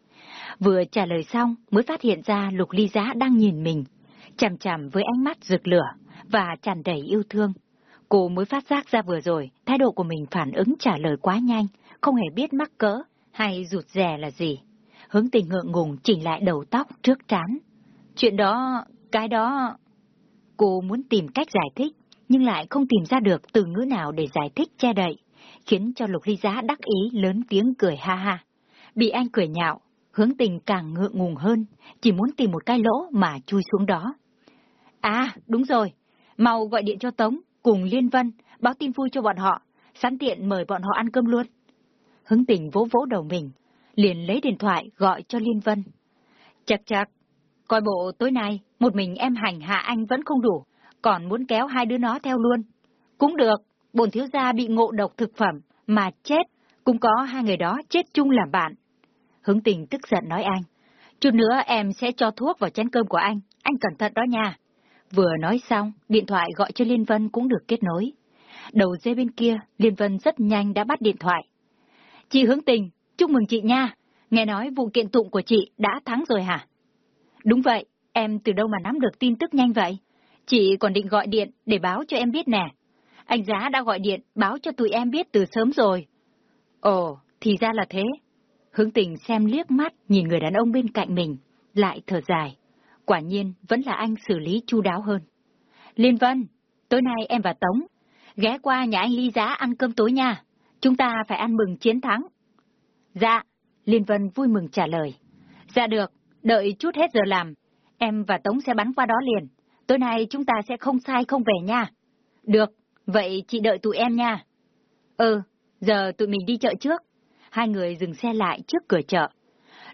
Vừa trả lời xong mới phát hiện ra lục ly giá đang nhìn mình, chằm chằm với ánh mắt rực lửa và tràn đầy yêu thương. Cô mới phát giác ra vừa rồi, thái độ của mình phản ứng trả lời quá nhanh, không hề biết mắc cỡ hay rụt rè là gì. Hướng tình ngượng ngùng chỉnh lại đầu tóc trước trán. Chuyện đó, cái đó... Cô muốn tìm cách giải thích, nhưng lại không tìm ra được từ ngữ nào để giải thích che đậy, khiến cho Lục Ly Giá đắc ý lớn tiếng cười ha ha. Bị anh cười nhạo, hướng tình càng ngượng ngùng hơn, chỉ muốn tìm một cái lỗ mà chui xuống đó. À, đúng rồi, mau gọi điện cho Tống, cùng Liên Vân, báo tin vui cho bọn họ, sẵn tiện mời bọn họ ăn cơm luôn. hứng tình vỗ vỗ đầu mình, liền lấy điện thoại gọi cho Liên Vân. chặt chặt coi bộ tối nay, một mình em hành hạ anh vẫn không đủ, còn muốn kéo hai đứa nó theo luôn. Cũng được, bồn thiếu gia bị ngộ độc thực phẩm, mà chết, cũng có hai người đó chết chung làm bạn. hứng tình tức giận nói anh. Chút nữa em sẽ cho thuốc vào chén cơm của anh, anh cẩn thận đó nha. Vừa nói xong, điện thoại gọi cho Liên Vân cũng được kết nối. Đầu dây bên kia, Liên Vân rất nhanh đã bắt điện thoại. Chị hướng tình, chúc mừng chị nha. Nghe nói vụ kiện tụng của chị đã thắng rồi hả? Đúng vậy, em từ đâu mà nắm được tin tức nhanh vậy? Chị còn định gọi điện để báo cho em biết nè. Anh Giá đã gọi điện báo cho tụi em biết từ sớm rồi. Ồ, thì ra là thế. Hướng tình xem liếc mắt nhìn người đàn ông bên cạnh mình, lại thở dài. Quả nhiên vẫn là anh xử lý chu đáo hơn. Liên Vân, tối nay em và Tống, ghé qua nhà anh Ly Giá ăn cơm tối nha. Chúng ta phải ăn mừng chiến thắng. Dạ, Liên Vân vui mừng trả lời. Dạ được, đợi chút hết giờ làm, em và Tống sẽ bắn qua đó liền. Tối nay chúng ta sẽ không sai không về nha. Được, vậy chị đợi tụi em nha. Ừ, giờ tụi mình đi chợ trước. Hai người dừng xe lại trước cửa chợ.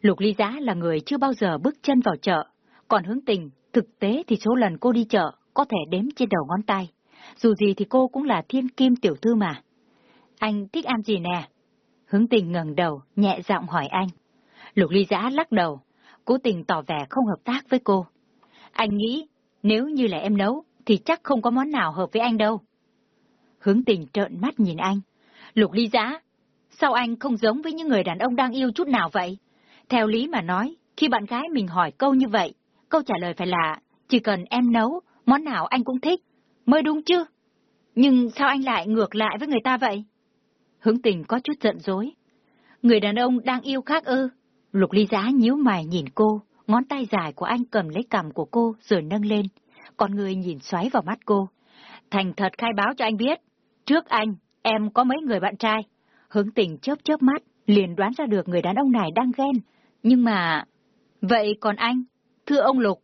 Lục Ly Giá là người chưa bao giờ bước chân vào chợ, còn hướng tình, thực tế thì số lần cô đi chợ có thể đếm trên đầu ngón tay. Dù gì thì cô cũng là thiên kim tiểu thư mà. Anh thích ăn gì nè? Hướng tình ngẩng đầu, nhẹ giọng hỏi anh. Lục ly giã lắc đầu, cố tình tỏ vẻ không hợp tác với cô. Anh nghĩ, nếu như là em nấu, thì chắc không có món nào hợp với anh đâu. Hướng tình trợn mắt nhìn anh. Lục ly giã, sao anh không giống với những người đàn ông đang yêu chút nào vậy? Theo lý mà nói, khi bạn gái mình hỏi câu như vậy, câu trả lời phải là, chỉ cần em nấu, món nào anh cũng thích, mới đúng chứ. Nhưng sao anh lại ngược lại với người ta vậy? Hướng tình có chút giận dối. Người đàn ông đang yêu khác ư? Lục ly giá nhíu mày nhìn cô, ngón tay dài của anh cầm lấy cằm của cô rồi nâng lên, còn người nhìn xoáy vào mắt cô. Thành thật khai báo cho anh biết, trước anh, em có mấy người bạn trai. Hướng tình chớp chớp mắt, liền đoán ra được người đàn ông này đang ghen. Nhưng mà... Vậy còn anh? Thưa ông Lục,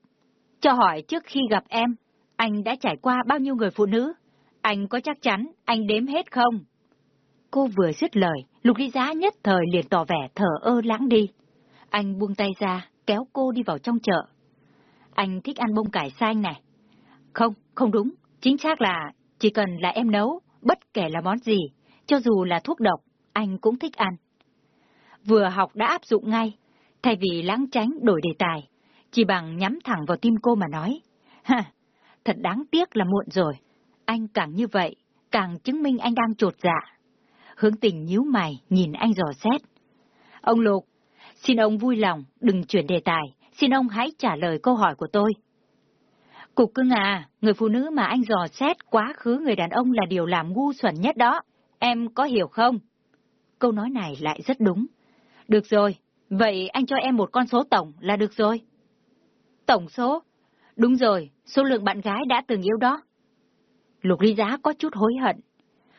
cho hỏi trước khi gặp em, anh đã trải qua bao nhiêu người phụ nữ? Anh có chắc chắn anh đếm hết không? Cô vừa dứt lời, Lục Ly Giá nhất thời liền tỏ vẻ thở ơ lãng đi. Anh buông tay ra, kéo cô đi vào trong chợ. Anh thích ăn bông cải xanh này. Không, không đúng. Chính xác là chỉ cần là em nấu, bất kể là món gì, cho dù là thuốc độc, anh cũng thích ăn. Vừa học đã áp dụng ngay, thay vì lãng tránh đổi đề tài, chỉ bằng nhắm thẳng vào tim cô mà nói. Ha, thật đáng tiếc là muộn rồi. Anh càng như vậy, càng chứng minh anh đang trột dạ. Hướng tình nhíu mày, nhìn anh dò xét. Ông Lục, xin ông vui lòng, đừng chuyển đề tài, xin ông hãy trả lời câu hỏi của tôi. Cục cưng à, người phụ nữ mà anh dò xét quá khứ người đàn ông là điều làm ngu xuẩn nhất đó, em có hiểu không? Câu nói này lại rất đúng. Được rồi, vậy anh cho em một con số tổng là được rồi. Tổng số? Đúng rồi, số lượng bạn gái đã từng yêu đó. Lục ly giá có chút hối hận,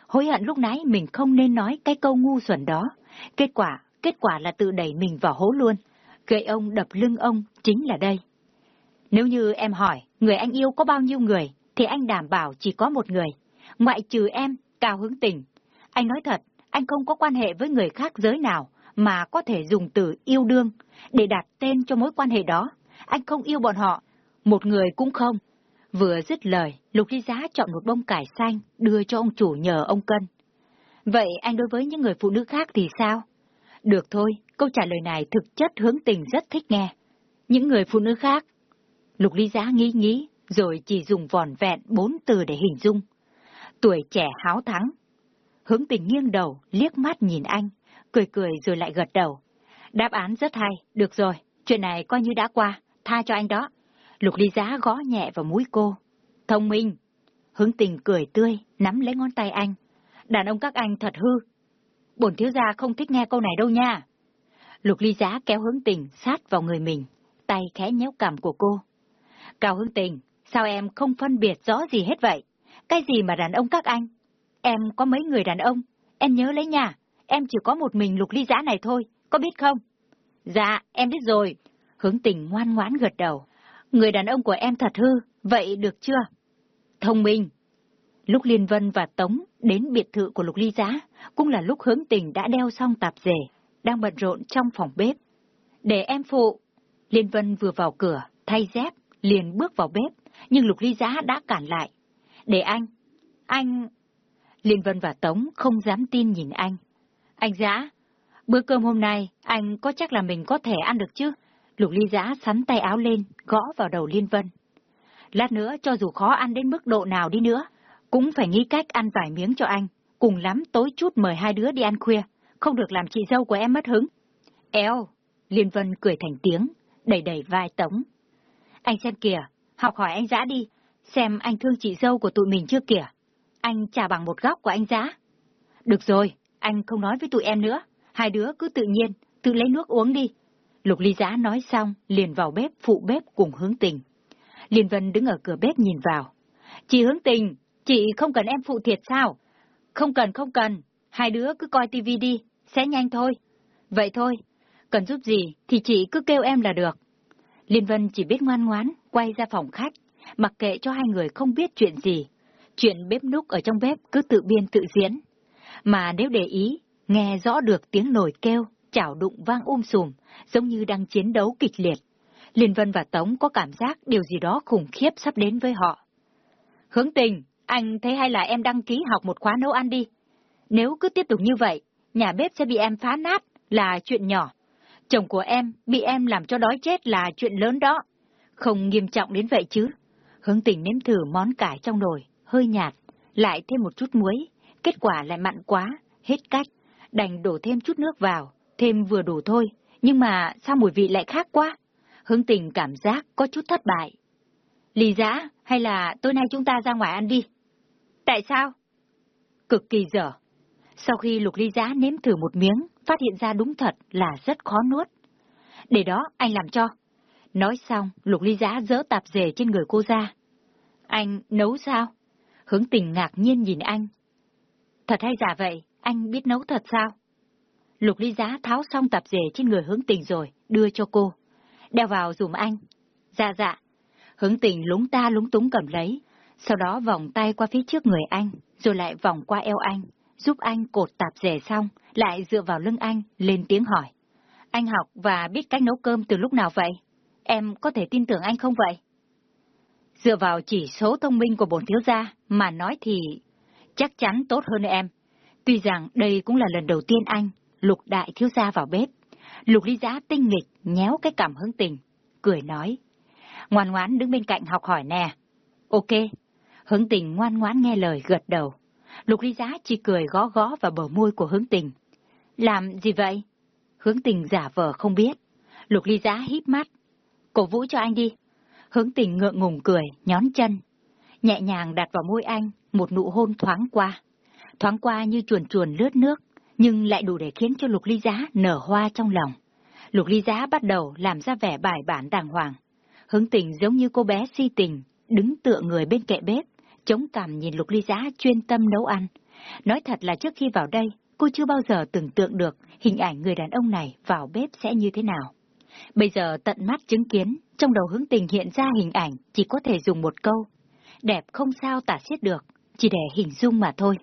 hối hận lúc nãy mình không nên nói cái câu ngu xuẩn đó. Kết quả, kết quả là tự đẩy mình vào hố luôn. Gậy ông đập lưng ông chính là đây. Nếu như em hỏi, người anh yêu có bao nhiêu người, thì anh đảm bảo chỉ có một người. Ngoại trừ em, Cao Hướng Tình. Anh nói thật, anh không có quan hệ với người khác giới nào mà có thể dùng từ yêu đương để đặt tên cho mối quan hệ đó. Anh không yêu bọn họ, một người cũng không. Vừa dứt lời, Lục Ly Giá chọn một bông cải xanh, đưa cho ông chủ nhờ ông cân. Vậy anh đối với những người phụ nữ khác thì sao? Được thôi, câu trả lời này thực chất hướng tình rất thích nghe. Những người phụ nữ khác. Lục Ly Giá nghĩ nghĩ, rồi chỉ dùng vòn vẹn bốn từ để hình dung. Tuổi trẻ háo thắng. Hướng tình nghiêng đầu, liếc mắt nhìn anh, cười cười rồi lại gật đầu. Đáp án rất hay, được rồi, chuyện này coi như đã qua, tha cho anh đó. Lục ly giá gõ nhẹ vào mũi cô. Thông minh. Hướng tình cười tươi, nắm lấy ngón tay anh. Đàn ông các anh thật hư. Bổn thiếu gia không thích nghe câu này đâu nha. Lục ly giá kéo hướng tình sát vào người mình, tay khẽ nhéo cằm của cô. Cao hướng tình, sao em không phân biệt rõ gì hết vậy? Cái gì mà đàn ông các anh? Em có mấy người đàn ông? Em nhớ lấy nha, em chỉ có một mình lục ly giá này thôi, có biết không? Dạ, em biết rồi. Hướng tình ngoan ngoãn gật đầu. Người đàn ông của em thật hư, vậy được chưa? Thông minh. Lúc Liên Vân và Tống đến biệt thự của Lục Ly Giá, cũng là lúc hướng tình đã đeo xong tạp dề, đang bận rộn trong phòng bếp. Để em phụ. Liên Vân vừa vào cửa, thay dép, liền bước vào bếp, nhưng Lục Ly Giá đã cản lại. Để anh. Anh... Liên Vân và Tống không dám tin nhìn anh. Anh Giá, bữa cơm hôm nay anh có chắc là mình có thể ăn được chứ? Lục ly giã sắn tay áo lên, gõ vào đầu Liên Vân. Lát nữa, cho dù khó ăn đến mức độ nào đi nữa, cũng phải nghĩ cách ăn vài miếng cho anh, cùng lắm tối chút mời hai đứa đi ăn khuya, không được làm chị dâu của em mất hứng. Eo, Liên Vân cười thành tiếng, đẩy đẩy vai Tống. Anh xem kìa, học hỏi anh Giã đi, xem anh thương chị dâu của tụi mình chưa kìa. Anh trả bằng một góc của anh Giã. Được rồi, anh không nói với tụi em nữa, hai đứa cứ tự nhiên, tự lấy nước uống đi. Lục ly giã nói xong, liền vào bếp phụ bếp cùng hướng tình. Liên Vân đứng ở cửa bếp nhìn vào. Chị hướng tình, chị không cần em phụ thiệt sao? Không cần, không cần, hai đứa cứ coi tivi đi, sẽ nhanh thôi. Vậy thôi, cần giúp gì thì chị cứ kêu em là được. Liên Vân chỉ biết ngoan ngoán, quay ra phòng khách, mặc kệ cho hai người không biết chuyện gì. Chuyện bếp núc ở trong bếp cứ tự biên tự diễn. Mà nếu để ý, nghe rõ được tiếng nồi kêu, chảo đụng vang um sùm, giống như đang chiến đấu kịch liệt. Liên Vân và Tống có cảm giác điều gì đó khủng khiếp sắp đến với họ. Hướng tình, anh thấy hay là em đăng ký học một khóa nấu ăn đi. Nếu cứ tiếp tục như vậy, nhà bếp sẽ bị em phá nát, là chuyện nhỏ. Chồng của em bị em làm cho đói chết là chuyện lớn đó. Không nghiêm trọng đến vậy chứ. Hướng tình nếm thử món cải trong nồi, hơi nhạt, lại thêm một chút muối, kết quả lại mặn quá, hết cách. Đành đổ thêm chút nước vào, thêm vừa đủ thôi, nhưng mà sao mùi vị lại khác quá? Hướng tình cảm giác có chút thất bại. Lì giã, hay là tối nay chúng ta ra ngoài ăn đi? Tại sao? Cực kỳ dở. Sau khi lục ly giã nếm thử một miếng, phát hiện ra đúng thật là rất khó nuốt. Để đó, anh làm cho. Nói xong, lục ly giã dỡ tạp dề trên người cô ra. Anh nấu sao? Hướng tình ngạc nhiên nhìn anh. Thật hay giả vậy, anh biết nấu thật sao? Lục ly giá tháo xong tạp dề trên người hướng tình rồi, đưa cho cô. Đeo vào dùm anh. Dạ dạ. Hướng tình lúng ta lúng túng cầm lấy, sau đó vòng tay qua phía trước người anh, rồi lại vòng qua eo anh, giúp anh cột tạp dề xong, lại dựa vào lưng anh, lên tiếng hỏi. Anh học và biết cách nấu cơm từ lúc nào vậy? Em có thể tin tưởng anh không vậy? Dựa vào chỉ số thông minh của bổn thiếu gia mà nói thì chắc chắn tốt hơn em. Tuy rằng đây cũng là lần đầu tiên anh lục đại thiếu gia vào bếp. Lục ly giá tinh nghịch, nhéo cái cảm hứng tình, cười nói. Ngoan ngoãn đứng bên cạnh học hỏi nè. Ok. Hướng tình ngoan ngoãn nghe lời gật đầu. Lục ly giá chỉ cười gõ gõ vào bờ môi của hướng tình. Làm gì vậy? Hướng tình giả vờ không biết. Lục ly giá híp mắt. Cổ vũ cho anh đi. Hướng tình ngượng ngùng cười, nhón chân. Nhẹ nhàng đặt vào môi anh, một nụ hôn thoáng qua. Thoáng qua như chuồn chuồn lướt nước, nhưng lại đủ để khiến cho Lục Ly Giá nở hoa trong lòng. Lục Ly Giá bắt đầu làm ra vẻ bài bản đàng hoàng. Hướng tình giống như cô bé si tình, đứng tựa người bên kệ bếp, chống cằm nhìn Lục Ly Giá chuyên tâm nấu ăn. Nói thật là trước khi vào đây, cô chưa bao giờ tưởng tượng được hình ảnh người đàn ông này vào bếp sẽ như thế nào. Bây giờ tận mắt chứng kiến, trong đầu hướng tình hiện ra hình ảnh chỉ có thể dùng một câu. Đẹp không sao tả xiết được, chỉ để hình dung mà thôi.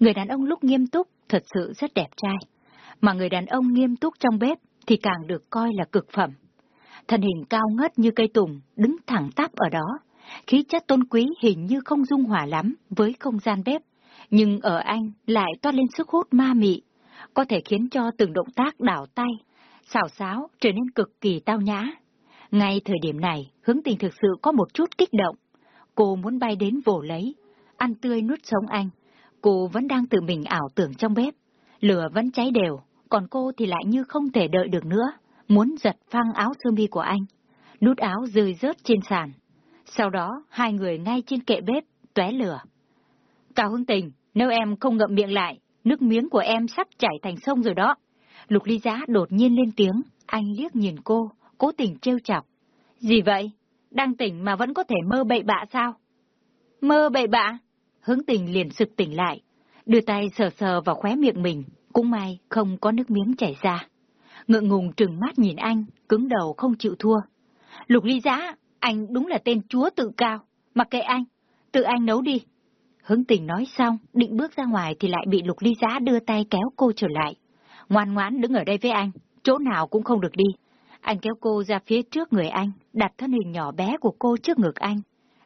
Người đàn ông lúc nghiêm túc thật sự rất đẹp trai. Mà người đàn ông nghiêm túc trong bếp thì càng được coi là cực phẩm. Thân hình cao ngất như cây tùng, đứng thẳng tắp ở đó. Khí chất tôn quý hình như không dung hòa lắm với không gian bếp. Nhưng ở anh lại toát lên sức hút ma mị, có thể khiến cho từng động tác đảo tay, xảo xáo trở nên cực kỳ tao nhã. Ngay thời điểm này, hướng tình thực sự có một chút kích động. Cô muốn bay đến vồ lấy, ăn tươi nuốt sống anh. Cô vẫn đang tự mình ảo tưởng trong bếp. Lửa vẫn cháy đều, còn cô thì lại như không thể đợi được nữa, muốn giật phăng áo sơ mi của anh. Nút áo rơi rớt trên sàn. Sau đó, hai người ngay trên kệ bếp, tóe lửa. Cao Hương Tình, nếu em không ngậm miệng lại, nước miếng của em sắp chảy thành sông rồi đó. Lục ly giá đột nhiên lên tiếng, anh liếc nhìn cô, cố tình trêu chọc. Gì vậy? Đang tỉnh mà vẫn có thể mơ bậy bạ sao? Mơ bậy bạ? Hướng tình liền sực tỉnh lại, đưa tay sờ sờ vào khóe miệng mình, cũng may không có nước miếng chảy ra. Ngượng ngùng trừng mắt nhìn anh, cứng đầu không chịu thua. Lục ly giã, anh đúng là tên chúa tự cao, mặc kệ anh, tự anh nấu đi. Hướng tình nói xong, định bước ra ngoài thì lại bị lục ly giã đưa tay kéo cô trở lại. Ngoan ngoãn đứng ở đây với anh, chỗ nào cũng không được đi. Anh kéo cô ra phía trước người anh, đặt thân hình nhỏ bé của cô trước ngực anh.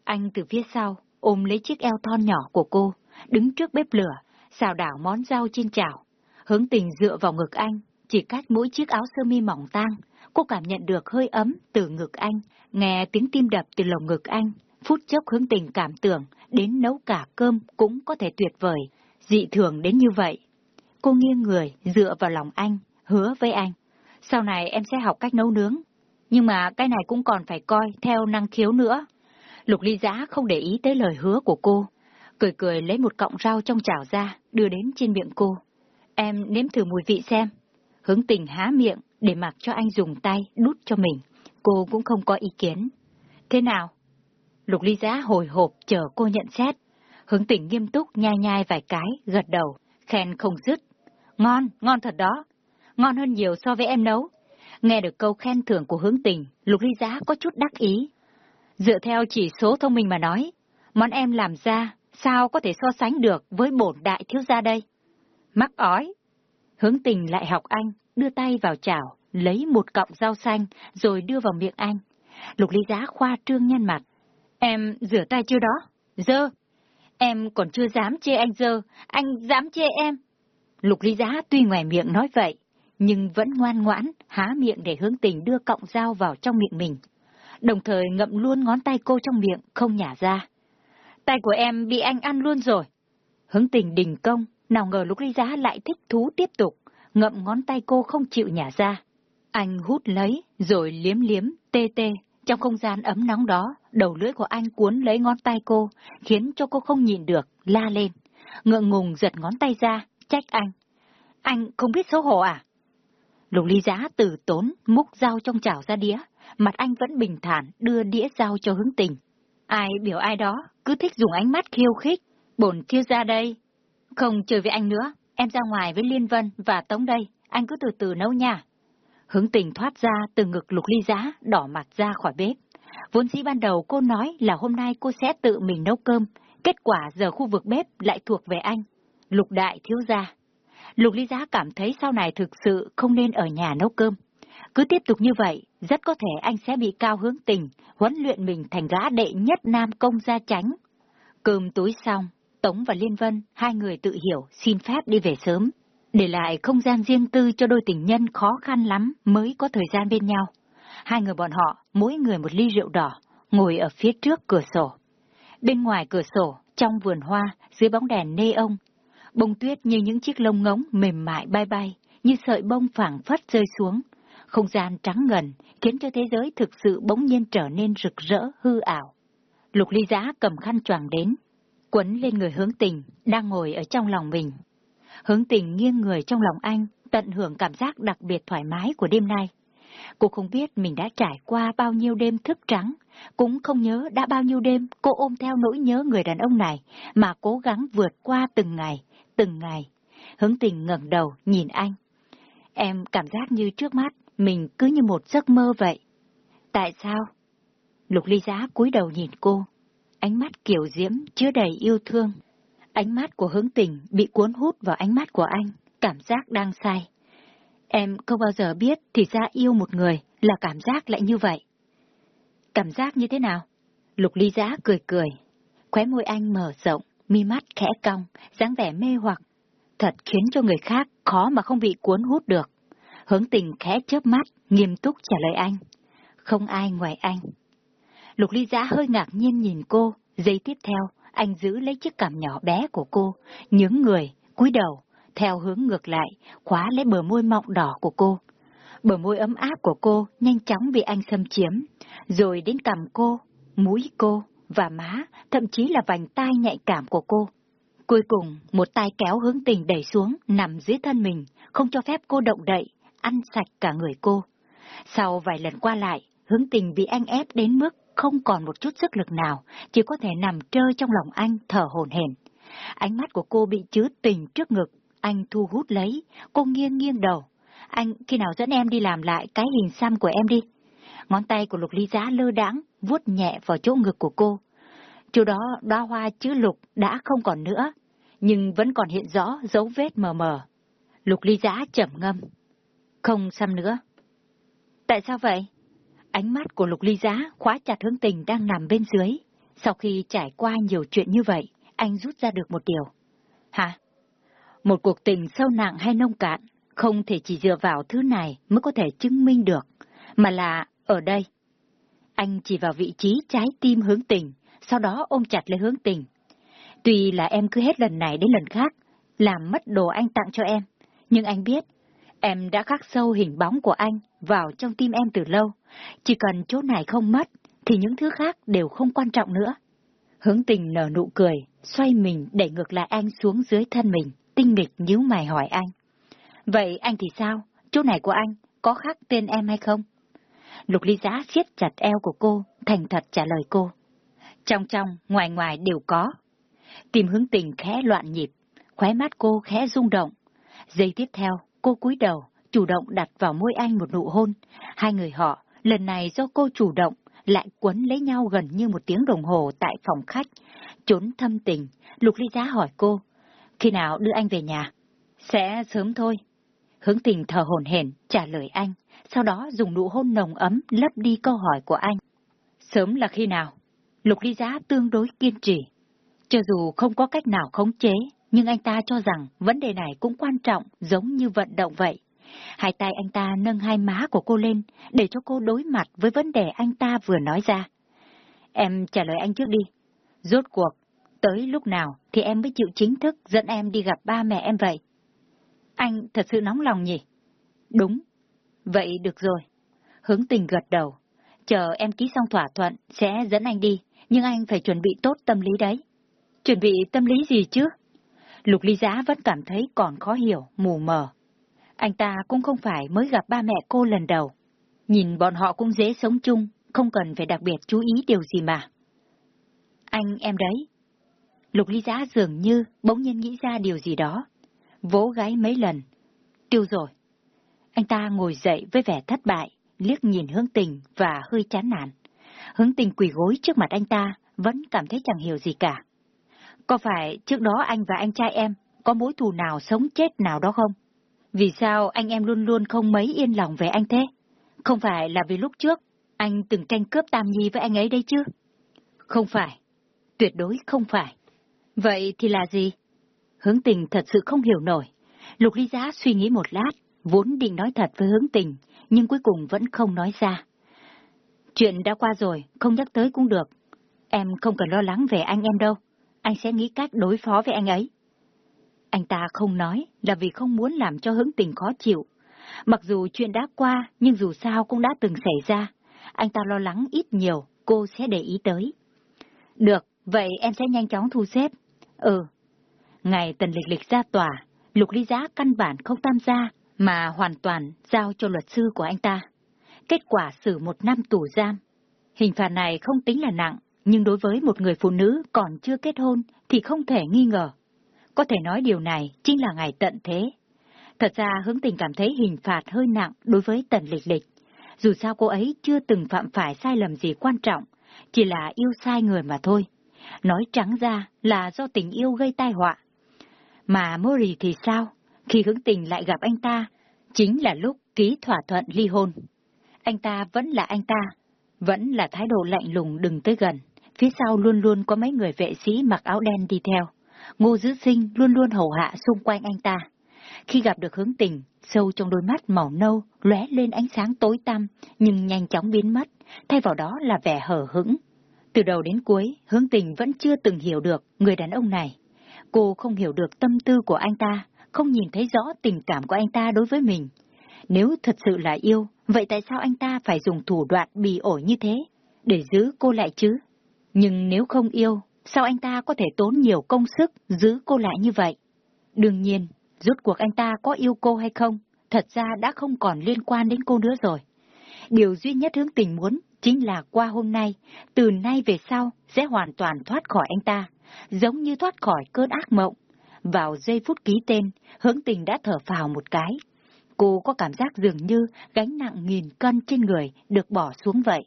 Anh từ phía sau, ôm lấy chiếc eo thon nhỏ của cô, đứng trước bếp lửa, xào đảo món rau trên chảo. Hướng tình dựa vào ngực anh, chỉ cách mỗi chiếc áo sơ mi mỏng tang, cô cảm nhận được hơi ấm từ ngực anh, nghe tiếng tim đập từ lồng ngực anh, phút chốc hướng tình cảm tưởng, đến nấu cả cơm cũng có thể tuyệt vời, dị thường đến như vậy. Cô nghiêng người, dựa vào lòng anh, hứa với anh. Sau này em sẽ học cách nấu nướng, nhưng mà cái này cũng còn phải coi theo năng khiếu nữa. Lục ly giá không để ý tới lời hứa của cô, cười cười lấy một cọng rau trong chảo ra, đưa đến trên miệng cô. Em nếm thử mùi vị xem. Hướng tình há miệng để mặc cho anh dùng tay đút cho mình. Cô cũng không có ý kiến. Thế nào? Lục ly giá hồi hộp chờ cô nhận xét. Hướng tình nghiêm túc nhai nhai vài cái, gật đầu, khen không dứt. Ngon, ngon thật đó. Ngon hơn nhiều so với em nấu. Nghe được câu khen thưởng của hướng tình, lục ly giá có chút đắc ý. Dựa theo chỉ số thông minh mà nói, món em làm ra sao có thể so sánh được với bổn đại thiếu gia đây? Mắc ói. Hướng tình lại học anh, đưa tay vào chảo, lấy một cọng rau xanh, rồi đưa vào miệng anh. Lục ly giá khoa trương nhân mặt. Em rửa tay chưa đó? Dơ. Em còn chưa dám chê anh dơ, anh dám chê em. Lục ly giá tuy ngoài miệng nói vậy, nhưng vẫn ngoan ngoãn, há miệng để hướng tình đưa cọng dao vào trong miệng mình. Đồng thời ngậm luôn ngón tay cô trong miệng, không nhả ra. Tay của em bị anh ăn luôn rồi. Hướng tình đình công, nào ngờ lúc ly giá lại thích thú tiếp tục, ngậm ngón tay cô không chịu nhả ra. Anh hút lấy, rồi liếm liếm, tê tê. Trong không gian ấm nóng đó, đầu lưỡi của anh cuốn lấy ngón tay cô, khiến cho cô không nhìn được, la lên. Ngượng ngùng giật ngón tay ra, trách anh. Anh không biết xấu hổ à? Lục ly giã từ tốn, múc dao trong chảo ra đĩa, mặt anh vẫn bình thản đưa đĩa dao cho hướng tình. Ai biểu ai đó, cứ thích dùng ánh mắt khiêu khích, bổn thiêu ra đây. Không chơi với anh nữa, em ra ngoài với Liên Vân và Tống đây, anh cứ từ từ nấu nha. Hướng tình thoát ra từ ngực lục ly giã, đỏ mặt ra khỏi bếp. Vốn dĩ ban đầu cô nói là hôm nay cô sẽ tự mình nấu cơm, kết quả giờ khu vực bếp lại thuộc về anh. Lục đại thiếu gia. Lục ly giá cảm thấy sau này thực sự không nên ở nhà nấu cơm. Cứ tiếp tục như vậy, rất có thể anh sẽ bị cao hướng tình, huấn luyện mình thành gã đệ nhất nam công gia tránh. Cơm túi xong, Tống và Liên Vân, hai người tự hiểu, xin phép đi về sớm. Để lại không gian riêng tư cho đôi tình nhân khó khăn lắm mới có thời gian bên nhau. Hai người bọn họ, mỗi người một ly rượu đỏ, ngồi ở phía trước cửa sổ. Bên ngoài cửa sổ, trong vườn hoa, dưới bóng đèn nê ông, bông tuyết như những chiếc lông ngỗng mềm mại bay bay, như sợi bông phẳng phất rơi xuống, không gian trắng ngần, khiến cho thế giới thực sự bỗng nhiên trở nên rực rỡ, hư ảo. Lục ly giá cầm khăn choàng đến, quấn lên người hướng tình, đang ngồi ở trong lòng mình. Hướng tình nghiêng người trong lòng anh, tận hưởng cảm giác đặc biệt thoải mái của đêm nay. Cô không biết mình đã trải qua bao nhiêu đêm thức trắng, cũng không nhớ đã bao nhiêu đêm cô ôm theo nỗi nhớ người đàn ông này mà cố gắng vượt qua từng ngày, từng ngày. Hướng tình ngẩng đầu nhìn anh. Em cảm giác như trước mắt mình cứ như một giấc mơ vậy. Tại sao? Lục ly giá cúi đầu nhìn cô, ánh mắt kiểu diễm chứa đầy yêu thương. Ánh mắt của hướng tình bị cuốn hút vào ánh mắt của anh, cảm giác đang say. Em không bao giờ biết thì ra yêu một người là cảm giác lại như vậy. Cảm giác như thế nào? Lục ly giá cười cười. Khóe môi anh mở rộng, mi mắt khẽ cong, dáng vẻ mê hoặc. Thật khiến cho người khác khó mà không bị cuốn hút được. Hướng tình khẽ chớp mắt, nghiêm túc trả lời anh. Không ai ngoài anh. Lục ly giã hơi ngạc nhiên nhìn cô, giây tiếp theo, anh giữ lấy chiếc cằm nhỏ bé của cô, những người, cúi đầu, theo hướng ngược lại, khóa lấy bờ môi mọng đỏ của cô. Bờ môi ấm áp của cô nhanh chóng bị anh xâm chiếm, rồi đến cằm cô, mũi cô và má, thậm chí là vành tai nhạy cảm của cô. Cuối cùng, một tay kéo hướng tình đẩy xuống, nằm dưới thân mình, không cho phép cô động đậy, ăn sạch cả người cô. Sau vài lần qua lại, hướng tình bị anh ép đến mức không còn một chút sức lực nào, chỉ có thể nằm trơ trong lòng anh thở hồn hển. Ánh mắt của cô bị chứa tình trước ngực, anh thu hút lấy, cô nghiêng nghiêng đầu. Anh khi nào dẫn em đi làm lại cái hình xăm của em đi. Ngón tay của lục ly giá lơ đãng vuốt nhẹ vào chỗ ngực của cô. Chỗ đó đóa hoa chữ lục đã không còn nữa, nhưng vẫn còn hiện rõ dấu vết mờ mờ. Lục ly giá chậm ngâm. Không xăm nữa. Tại sao vậy? Ánh mắt của lục ly giá khóa chặt hướng tình đang nằm bên dưới. Sau khi trải qua nhiều chuyện như vậy, anh rút ra được một điều. Hả? Một cuộc tình sâu nặng hay nông cạn, không thể chỉ dựa vào thứ này mới có thể chứng minh được, mà là ở đây. Anh chỉ vào vị trí trái tim hướng tình, sau đó ôm chặt lấy hướng tình. Tuy là em cứ hết lần này đến lần khác, làm mất đồ anh tặng cho em, nhưng anh biết, em đã khắc sâu hình bóng của anh vào trong tim em từ lâu. Chỉ cần chỗ này không mất, thì những thứ khác đều không quan trọng nữa. Hướng tình nở nụ cười, xoay mình đẩy ngược lại anh xuống dưới thân mình, tinh nghịch nhíu mày hỏi anh. Vậy anh thì sao? Chỗ này của anh có khác tên em hay không? Lục ly giá siết chặt eo của cô, thành thật trả lời cô. Trong trong, ngoài ngoài đều có. Tìm hướng tình khẽ loạn nhịp, khóe mắt cô khẽ rung động. Giây tiếp theo, cô cúi đầu, chủ động đặt vào môi anh một nụ hôn. Hai người họ, lần này do cô chủ động, lại quấn lấy nhau gần như một tiếng đồng hồ tại phòng khách. Trốn thâm tình, Lục Ly Giá hỏi cô, khi nào đưa anh về nhà? Sẽ sớm thôi. Hướng tình thở hồn hển trả lời anh, sau đó dùng nụ hôn nồng ấm lấp đi câu hỏi của anh. Sớm là khi nào? Lục Ly Giá tương đối kiên trì. Cho dù không có cách nào khống chế, nhưng anh ta cho rằng vấn đề này cũng quan trọng giống như vận động vậy. Hai tay anh ta nâng hai má của cô lên để cho cô đối mặt với vấn đề anh ta vừa nói ra. Em trả lời anh trước đi. Rốt cuộc, tới lúc nào thì em mới chịu chính thức dẫn em đi gặp ba mẹ em vậy? Anh thật sự nóng lòng nhỉ? Đúng. Vậy được rồi. Hướng tình gật đầu. Chờ em ký xong thỏa thuận sẽ dẫn anh đi, nhưng anh phải chuẩn bị tốt tâm lý đấy. Chuẩn bị tâm lý gì chứ? Lục ly giá vẫn cảm thấy còn khó hiểu, mù mờ. Anh ta cũng không phải mới gặp ba mẹ cô lần đầu. Nhìn bọn họ cũng dễ sống chung, không cần phải đặc biệt chú ý điều gì mà. Anh em đấy. Lục ly giá dường như bỗng nhiên nghĩ ra điều gì đó. Vỗ gáy mấy lần. Tiêu rồi. Anh ta ngồi dậy với vẻ thất bại, liếc nhìn hướng tình và hơi chán nản. Hướng tình quỳ gối trước mặt anh ta, vẫn cảm thấy chẳng hiểu gì cả. Có phải trước đó anh và anh trai em có mối thù nào sống chết nào đó không? Vì sao anh em luôn luôn không mấy yên lòng về anh thế? Không phải là vì lúc trước anh từng tranh cướp Tam Nhi với anh ấy đây chứ? Không phải. Tuyệt đối không phải. Vậy thì là gì? Hướng tình thật sự không hiểu nổi. Lục ly giá suy nghĩ một lát, vốn định nói thật với hướng tình, nhưng cuối cùng vẫn không nói ra. Chuyện đã qua rồi, không nhắc tới cũng được. Em không cần lo lắng về anh em đâu. Anh sẽ nghĩ cách đối phó với anh ấy. Anh ta không nói là vì không muốn làm cho hướng tình khó chịu. Mặc dù chuyện đã qua, nhưng dù sao cũng đã từng xảy ra. Anh ta lo lắng ít nhiều, cô sẽ để ý tới. Được, vậy em sẽ nhanh chóng thu xếp. Ừ. Ngày tần lịch lịch ra tòa, Lục Ly Giá căn bản không tham gia, mà hoàn toàn giao cho luật sư của anh ta. Kết quả xử một năm tù giam. Hình phạt này không tính là nặng, nhưng đối với một người phụ nữ còn chưa kết hôn thì không thể nghi ngờ. Có thể nói điều này chính là ngày tận thế. Thật ra hướng tình cảm thấy hình phạt hơi nặng đối với tần lịch lịch. Dù sao cô ấy chưa từng phạm phải sai lầm gì quan trọng, chỉ là yêu sai người mà thôi. Nói trắng ra là do tình yêu gây tai họa. Mà Mori thì sao? Khi hướng tình lại gặp anh ta, chính là lúc ký thỏa thuận ly hôn. Anh ta vẫn là anh ta, vẫn là thái độ lạnh lùng đừng tới gần. Phía sau luôn luôn có mấy người vệ sĩ mặc áo đen đi theo. Ngô Dữ Sinh luôn luôn hầu hạ xung quanh anh ta. Khi gặp được hướng tình, sâu trong đôi mắt màu nâu lóe lên ánh sáng tối tăm, nhưng nhanh chóng biến mất, thay vào đó là vẻ hờ hững. Từ đầu đến cuối, hướng tình vẫn chưa từng hiểu được người đàn ông này. Cô không hiểu được tâm tư của anh ta, không nhìn thấy rõ tình cảm của anh ta đối với mình. Nếu thật sự là yêu, vậy tại sao anh ta phải dùng thủ đoạn bì ổi như thế, để giữ cô lại chứ? Nhưng nếu không yêu, sao anh ta có thể tốn nhiều công sức giữ cô lại như vậy? Đương nhiên, rốt cuộc anh ta có yêu cô hay không, thật ra đã không còn liên quan đến cô nữa rồi. Điều duy nhất hướng tình muốn chính là qua hôm nay, từ nay về sau sẽ hoàn toàn thoát khỏi anh ta, giống như thoát khỏi cơn ác mộng. Vào giây phút ký tên, hướng tình đã thở phào một cái. Cô có cảm giác dường như gánh nặng nghìn cân trên người được bỏ xuống vậy.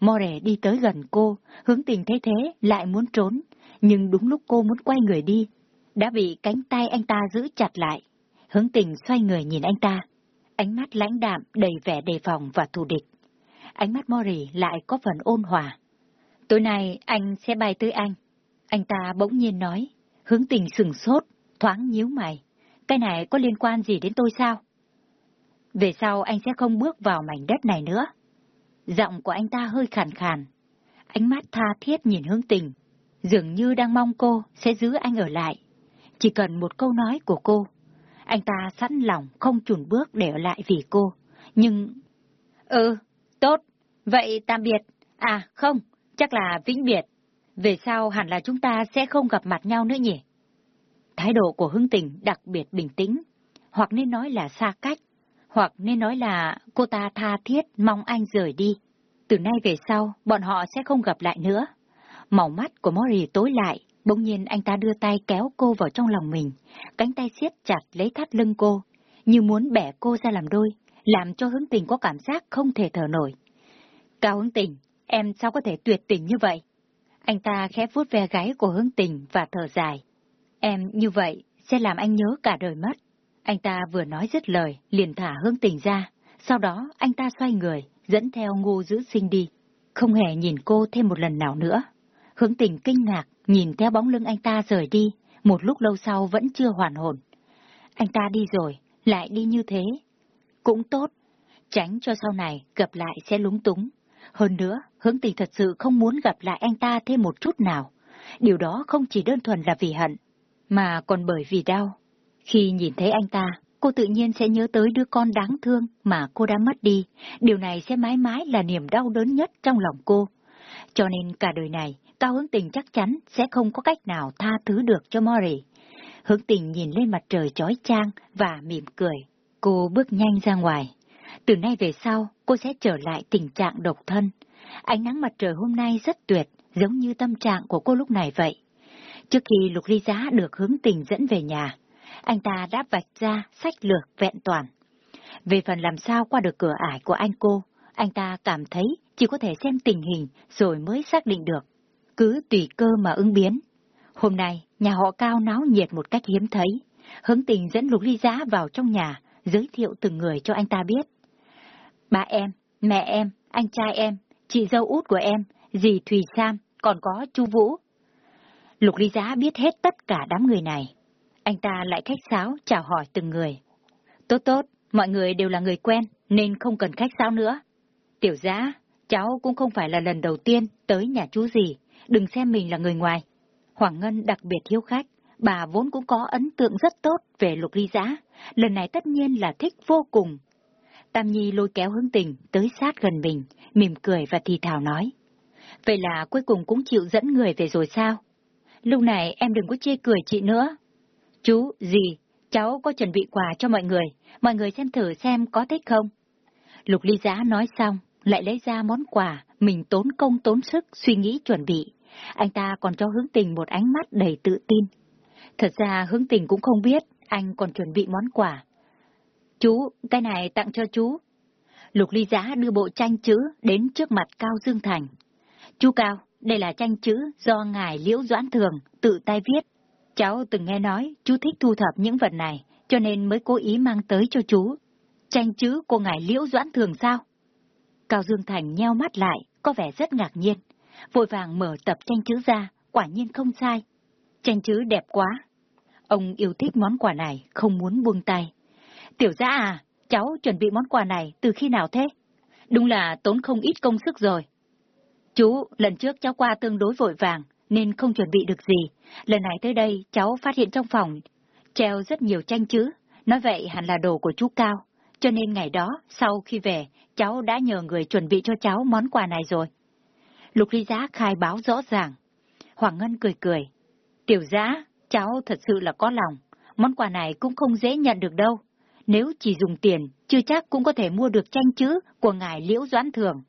More đi tới gần cô, hướng tình thấy thế lại muốn trốn, nhưng đúng lúc cô muốn quay người đi, đã bị cánh tay anh ta giữ chặt lại. Hướng tình xoay người nhìn anh ta, ánh mắt lãnh đạm đầy vẻ đề phòng và thù địch. Ánh mắt Mori lại có phần ôn hòa. Tối nay anh sẽ bay tới anh. Anh ta bỗng nhiên nói, hướng tình sừng sốt, thoáng nhíu mày. Cái này có liên quan gì đến tôi sao? Về sau anh sẽ không bước vào mảnh đất này nữa. Giọng của anh ta hơi khàn khàn. ánh mắt tha thiết nhìn hướng tình, dường như đang mong cô sẽ giữ anh ở lại. Chỉ cần một câu nói của cô, anh ta sẵn lòng không chùn bước để ở lại vì cô. Nhưng... Ừ, tốt, vậy tạm biệt. À không, chắc là vĩnh biệt. Về sau hẳn là chúng ta sẽ không gặp mặt nhau nữa nhỉ? Thái độ của Hưng Tình đặc biệt bình tĩnh, hoặc nên nói là xa cách, hoặc nên nói là cô ta tha thiết mong anh rời đi. Từ nay về sau, bọn họ sẽ không gặp lại nữa. Màu mắt của Mori tối lại, bỗng nhiên anh ta đưa tay kéo cô vào trong lòng mình, cánh tay siết chặt lấy thắt lưng cô, như muốn bẻ cô ra làm đôi, làm cho Hưng tình có cảm giác không thể thở nổi. Cao Hưng tình, em sao có thể tuyệt tình như vậy? Anh ta khẽ vuốt ve gáy của hướng tình và thở dài. Em như vậy sẽ làm anh nhớ cả đời mất. Anh ta vừa nói dứt lời, liền thả hướng tình ra. Sau đó anh ta xoay người, dẫn theo ngô giữ sinh đi. Không hề nhìn cô thêm một lần nào nữa. Hướng tình kinh ngạc, nhìn theo bóng lưng anh ta rời đi, một lúc lâu sau vẫn chưa hoàn hồn. Anh ta đi rồi, lại đi như thế. Cũng tốt, tránh cho sau này gặp lại sẽ lúng túng. Hơn nữa, hướng tình thật sự không muốn gặp lại anh ta thêm một chút nào. Điều đó không chỉ đơn thuần là vì hận, mà còn bởi vì đau. Khi nhìn thấy anh ta, cô tự nhiên sẽ nhớ tới đứa con đáng thương mà cô đã mất đi. Điều này sẽ mãi mãi là niềm đau đớn nhất trong lòng cô. Cho nên cả đời này, Cao Hướng Tình chắc chắn sẽ không có cách nào tha thứ được cho Mori. Hướng Tình nhìn lên mặt trời chói chang và mỉm cười. Cô bước nhanh ra ngoài. Từ nay về sau, cô sẽ trở lại tình trạng độc thân. Ánh nắng mặt trời hôm nay rất tuyệt, giống như tâm trạng của cô lúc này vậy. Trước khi Lục Ly Giá được hướng tình dẫn về nhà, anh ta đã vạch ra sách lược vẹn toàn. Về phần làm sao qua được cửa ải của anh cô, anh ta cảm thấy chỉ có thể xem tình hình rồi mới xác định được. Cứ tùy cơ mà ứng biến. Hôm nay, nhà họ Cao náo nhiệt một cách hiếm thấy. Hướng tình dẫn Lục Ly Giá vào trong nhà, giới thiệu từng người cho anh ta biết. Ba em, mẹ em, anh trai em, chị dâu út của em, dì Thùy Sam, còn có chú Vũ. Lục Ly Giá biết hết tất cả đám người này. Anh ta lại khách sáo chào hỏi từng người. Tốt tốt, mọi người đều là người quen, nên không cần khách sáo nữa. Tiểu Giá, cháu cũng không phải là lần đầu tiên tới nhà chú gì, đừng xem mình là người ngoài. Hoàng Ngân đặc biệt hiếu khách, bà vốn cũng có ấn tượng rất tốt về Lục Ly Giá, lần này tất nhiên là thích vô cùng. Tam Nhi lôi kéo hướng tình tới sát gần mình, mỉm cười và thì thào nói. Vậy là cuối cùng cũng chịu dẫn người về rồi sao? Lúc này em đừng có chê cười chị nữa. Chú, gì, cháu có chuẩn bị quà cho mọi người, mọi người xem thử xem có thích không. Lục ly giá nói xong, lại lấy ra món quà, mình tốn công tốn sức suy nghĩ chuẩn bị. Anh ta còn cho hướng tình một ánh mắt đầy tự tin. Thật ra hướng tình cũng không biết anh còn chuẩn bị món quà. Chú, cái này tặng cho chú. Lục ly giá đưa bộ tranh chữ đến trước mặt Cao Dương Thành. Chú Cao, đây là tranh chữ do ngài Liễu Doãn Thường tự tay viết. Cháu từng nghe nói chú thích thu thập những vật này, cho nên mới cố ý mang tới cho chú. Tranh chữ của ngài Liễu Doãn Thường sao? Cao Dương Thành nheo mắt lại, có vẻ rất ngạc nhiên. Vội vàng mở tập tranh chữ ra, quả nhiên không sai. Tranh chữ đẹp quá. Ông yêu thích món quà này, không muốn buông tay. Tiểu giã à, cháu chuẩn bị món quà này từ khi nào thế? Đúng là tốn không ít công sức rồi. Chú, lần trước cháu qua tương đối vội vàng, nên không chuẩn bị được gì. Lần này tới đây, cháu phát hiện trong phòng treo rất nhiều tranh chữ, nói vậy hẳn là đồ của chú Cao. Cho nên ngày đó, sau khi về, cháu đã nhờ người chuẩn bị cho cháu món quà này rồi. Lục ly giá khai báo rõ ràng. Hoàng Ngân cười cười. Tiểu giá, cháu thật sự là có lòng. Món quà này cũng không dễ nhận được đâu. Nếu chỉ dùng tiền, chưa chắc cũng có thể mua được tranh chữ của ngài Liễu Doãn Thường.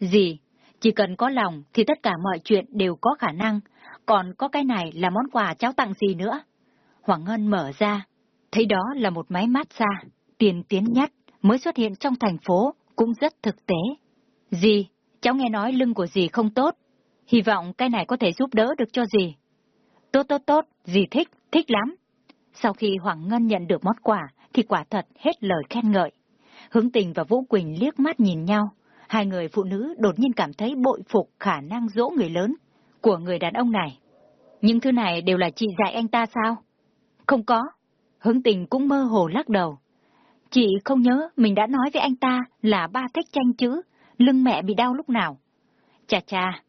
Gì? Chỉ cần có lòng thì tất cả mọi chuyện đều có khả năng, còn có cái này là món quà cháu tặng gì nữa? Hoàng Ngân mở ra, thấy đó là một máy mát xa, tiền tiến nhất, mới xuất hiện trong thành phố, cũng rất thực tế. Dì, cháu nghe nói lưng của dì không tốt, hy vọng cái này có thể giúp đỡ được cho dì. Tốt tốt tốt, dì thích, thích lắm. Sau khi Hoàng Ngân nhận được món quà, thì quả thật hết lời khen ngợi. Hướng tình và Vũ Quỳnh liếc mắt nhìn nhau, hai người phụ nữ đột nhiên cảm thấy bội phục khả năng dỗ người lớn của người đàn ông này. Những thứ này đều là chị dạy anh ta sao? Không có. Hướng tình cũng mơ hồ lắc đầu. Chị không nhớ mình đã nói với anh ta là ba thích tranh chữ, lưng mẹ bị đau lúc nào. Chà chà,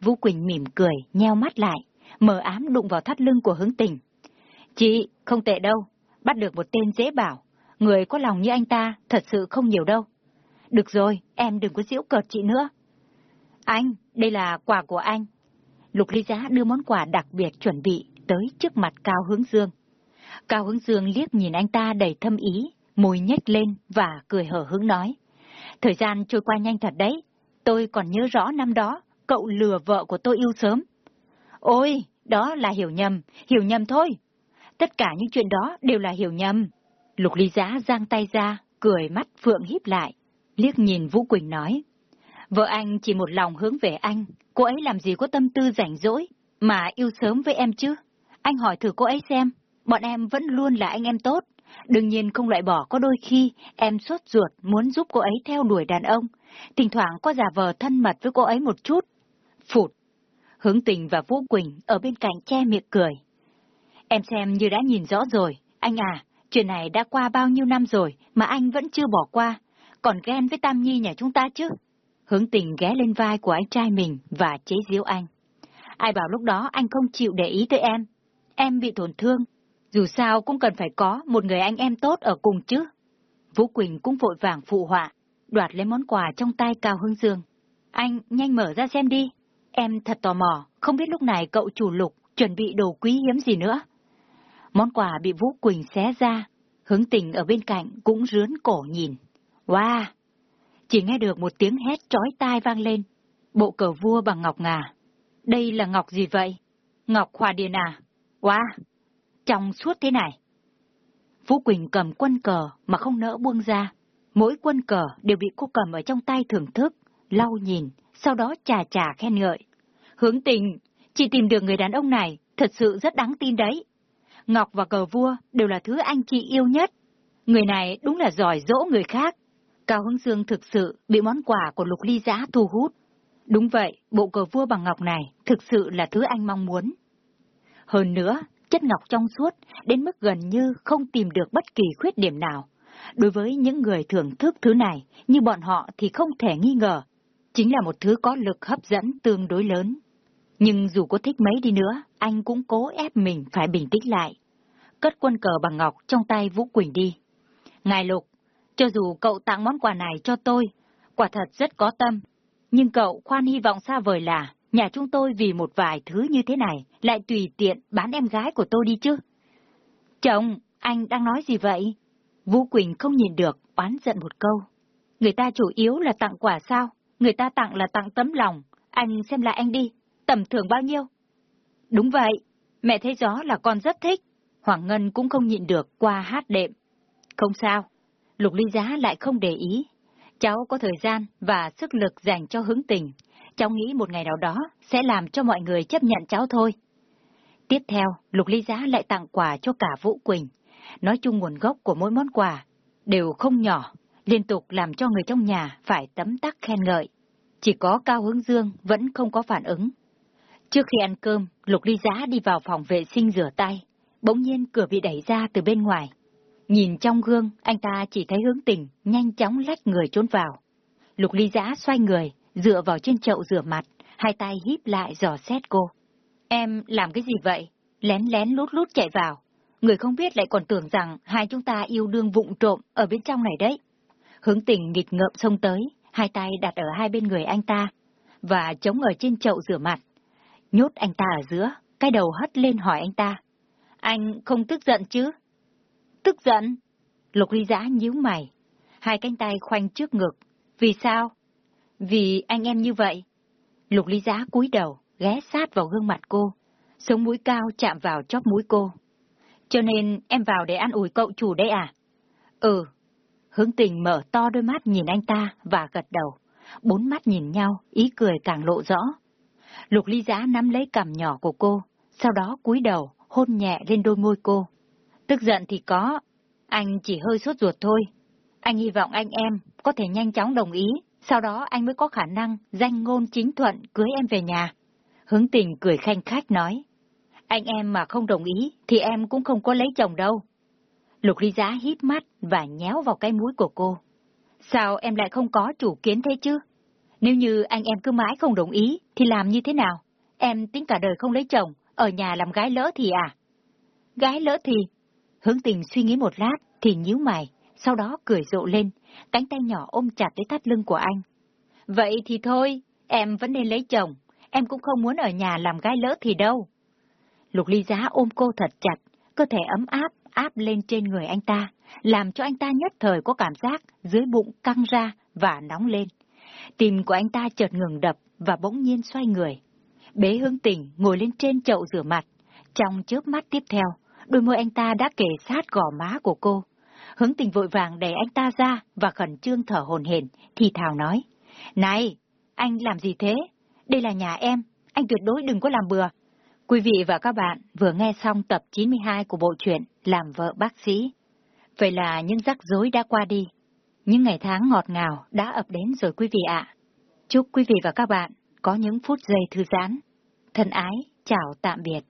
Vũ Quỳnh mỉm cười, nheo mắt lại, mờ ám đụng vào thắt lưng của hướng tình. Chị, không tệ đâu, bắt được một tên dễ bảo, người có lòng như anh ta thật sự không nhiều đâu. Được rồi, em đừng có giễu cợt chị nữa. Anh, đây là quà của anh. Lục Ly Giá đưa món quà đặc biệt chuẩn bị tới trước mặt Cao Hướng Dương. Cao Hướng Dương liếc nhìn anh ta đầy thâm ý, môi nhếch lên và cười hở hứng nói. Thời gian trôi qua nhanh thật đấy, tôi còn nhớ rõ năm đó, cậu lừa vợ của tôi yêu sớm. Ôi, đó là hiểu nhầm, hiểu nhầm thôi. Tất cả những chuyện đó đều là hiểu nhầm. Lục ly giá giang tay ra, cười mắt phượng híp lại, liếc nhìn Vũ Quỳnh nói. Vợ anh chỉ một lòng hướng về anh, cô ấy làm gì có tâm tư rảnh rỗi, mà yêu sớm với em chứ? Anh hỏi thử cô ấy xem, bọn em vẫn luôn là anh em tốt. Đương nhiên không loại bỏ có đôi khi em sốt ruột muốn giúp cô ấy theo đuổi đàn ông, thỉnh thoảng có giả vờ thân mật với cô ấy một chút. Phụt! Hướng tình và Vũ Quỳnh ở bên cạnh che miệng cười. Em xem như đã nhìn rõ rồi, anh à, chuyện này đã qua bao nhiêu năm rồi mà anh vẫn chưa bỏ qua, còn ghen với Tam Nhi nhà chúng ta chứ. Hướng tình ghé lên vai của anh trai mình và chế giễu anh. Ai bảo lúc đó anh không chịu để ý tới em. Em bị tổn thương. Dù sao cũng cần phải có một người anh em tốt ở cùng chứ. Vũ Quỳnh cũng vội vàng phụ họa, đoạt lấy món quà trong tay Cao Hưng Dương. Anh nhanh mở ra xem đi. Em thật tò mò, không biết lúc này cậu chủ lục chuẩn bị đồ quý hiếm gì nữa. Món quà bị Vũ Quỳnh xé ra, hướng tình ở bên cạnh cũng rướn cổ nhìn. Wow! Chỉ nghe được một tiếng hét chói tai vang lên. Bộ cờ vua bằng ngọc ngà. Đây là ngọc gì vậy? Ngọc hòa điền à? Wow! Trong suốt thế này. Vũ Quỳnh cầm quân cờ mà không nỡ buông ra. Mỗi quân cờ đều bị cô cầm ở trong tay thưởng thức, lau nhìn, sau đó trà trà khen ngợi. Hướng tình, chị tìm được người đàn ông này, thật sự rất đáng tin đấy. Ngọc và cờ vua đều là thứ anh chị yêu nhất. Người này đúng là giỏi dỗ người khác. Cao Hưng Dương thực sự bị món quà của Lục Ly Giá thu hút. Đúng vậy, bộ cờ vua bằng ngọc này thực sự là thứ anh mong muốn. Hơn nữa, chất ngọc trong suốt đến mức gần như không tìm được bất kỳ khuyết điểm nào. Đối với những người thưởng thức thứ này, như bọn họ thì không thể nghi ngờ, chính là một thứ có lực hấp dẫn tương đối lớn. Nhưng dù có thích mấy đi nữa, anh cũng cố ép mình phải bình tĩnh lại. Cất quân cờ bằng ngọc trong tay Vũ Quỳnh đi. Ngài Lục, cho dù cậu tặng món quà này cho tôi, quả thật rất có tâm, nhưng cậu khoan hy vọng xa vời là nhà chúng tôi vì một vài thứ như thế này lại tùy tiện bán em gái của tôi đi chứ. Chồng, anh đang nói gì vậy? Vũ Quỳnh không nhìn được, oán giận một câu. Người ta chủ yếu là tặng quà sao? Người ta tặng là tặng tấm lòng. Anh xem lại anh đi, tầm thường bao nhiêu? Đúng vậy, mẹ thấy gió là con rất thích. Hoàng Ngân cũng không nhịn được qua hát đệm. Không sao, Lục Ly Giá lại không để ý. Cháu có thời gian và sức lực dành cho hứng tình. Cháu nghĩ một ngày nào đó sẽ làm cho mọi người chấp nhận cháu thôi. Tiếp theo, Lục Ly Giá lại tặng quà cho cả Vũ Quỳnh. Nói chung nguồn gốc của mỗi món quà đều không nhỏ, liên tục làm cho người trong nhà phải tấm tắc khen ngợi. Chỉ có Cao Hướng Dương vẫn không có phản ứng. Trước khi ăn cơm, Lục Ly Giá đi vào phòng vệ sinh rửa tay. Bỗng nhiên cửa bị đẩy ra từ bên ngoài. Nhìn trong gương, anh ta chỉ thấy hướng tình, nhanh chóng lách người trốn vào. Lục ly giã xoay người, dựa vào trên chậu rửa mặt, hai tay híp lại dò xét cô. Em làm cái gì vậy? Lén lén lút lút chạy vào. Người không biết lại còn tưởng rằng hai chúng ta yêu đương vụng trộm ở bên trong này đấy. Hướng tình nghịch ngợm xông tới, hai tay đặt ở hai bên người anh ta, và chống ở trên chậu rửa mặt. Nhốt anh ta ở giữa, cái đầu hất lên hỏi anh ta. Anh không tức giận chứ? Tức giận? Lục ly giã nhíu mày. Hai cánh tay khoanh trước ngực. Vì sao? Vì anh em như vậy. Lục ly giá cúi đầu, ghé sát vào gương mặt cô. Sống mũi cao chạm vào chóp mũi cô. Cho nên em vào để ăn ủi cậu chủ đấy à? Ừ. Hướng tình mở to đôi mắt nhìn anh ta và gật đầu. Bốn mắt nhìn nhau, ý cười càng lộ rõ. Lục ly giá nắm lấy cằm nhỏ của cô, sau đó cúi đầu, hôn nhẹ lên đôi môi cô. Tức giận thì có, anh chỉ hơi sốt ruột thôi. Anh hy vọng anh em có thể nhanh chóng đồng ý, sau đó anh mới có khả năng danh ngôn chính thuận cưới em về nhà. Hướng tình cười khanh khách nói, anh em mà không đồng ý thì em cũng không có lấy chồng đâu. Lục ly giá hít mắt và nhéo vào cái mũi của cô. Sao em lại không có chủ kiến thế chứ? Nếu như anh em cứ mãi không đồng ý, thì làm như thế nào? Em tính cả đời không lấy chồng, ở nhà làm gái lỡ thì à? Gái lỡ thì? Hướng tình suy nghĩ một lát, thì nhíu mày, sau đó cười rộ lên, cánh tay nhỏ ôm chặt lấy thắt lưng của anh. Vậy thì thôi, em vẫn nên lấy chồng, em cũng không muốn ở nhà làm gái lỡ thì đâu. Lục ly giá ôm cô thật chặt, cơ thể ấm áp áp lên trên người anh ta, làm cho anh ta nhất thời có cảm giác dưới bụng căng ra và nóng lên. Tim của anh ta chợt ngừng đập và bỗng nhiên xoay người. Bế hương tình ngồi lên trên chậu rửa mặt. Trong chớp mắt tiếp theo, đôi môi anh ta đã kề sát gò má của cô. Hướng tình vội vàng đẩy anh ta ra và khẩn trương thở hồn hển, thì thào nói. Này, anh làm gì thế? Đây là nhà em, anh tuyệt đối đừng có làm bừa. Quý vị và các bạn vừa nghe xong tập 92 của bộ truyện Làm vợ bác sĩ. Vậy là những rắc rối đã qua đi. Những ngày tháng ngọt ngào đã ập đến rồi quý vị ạ. Chúc quý vị và các bạn có những phút giây thư giãn. Thân ái, chào tạm biệt.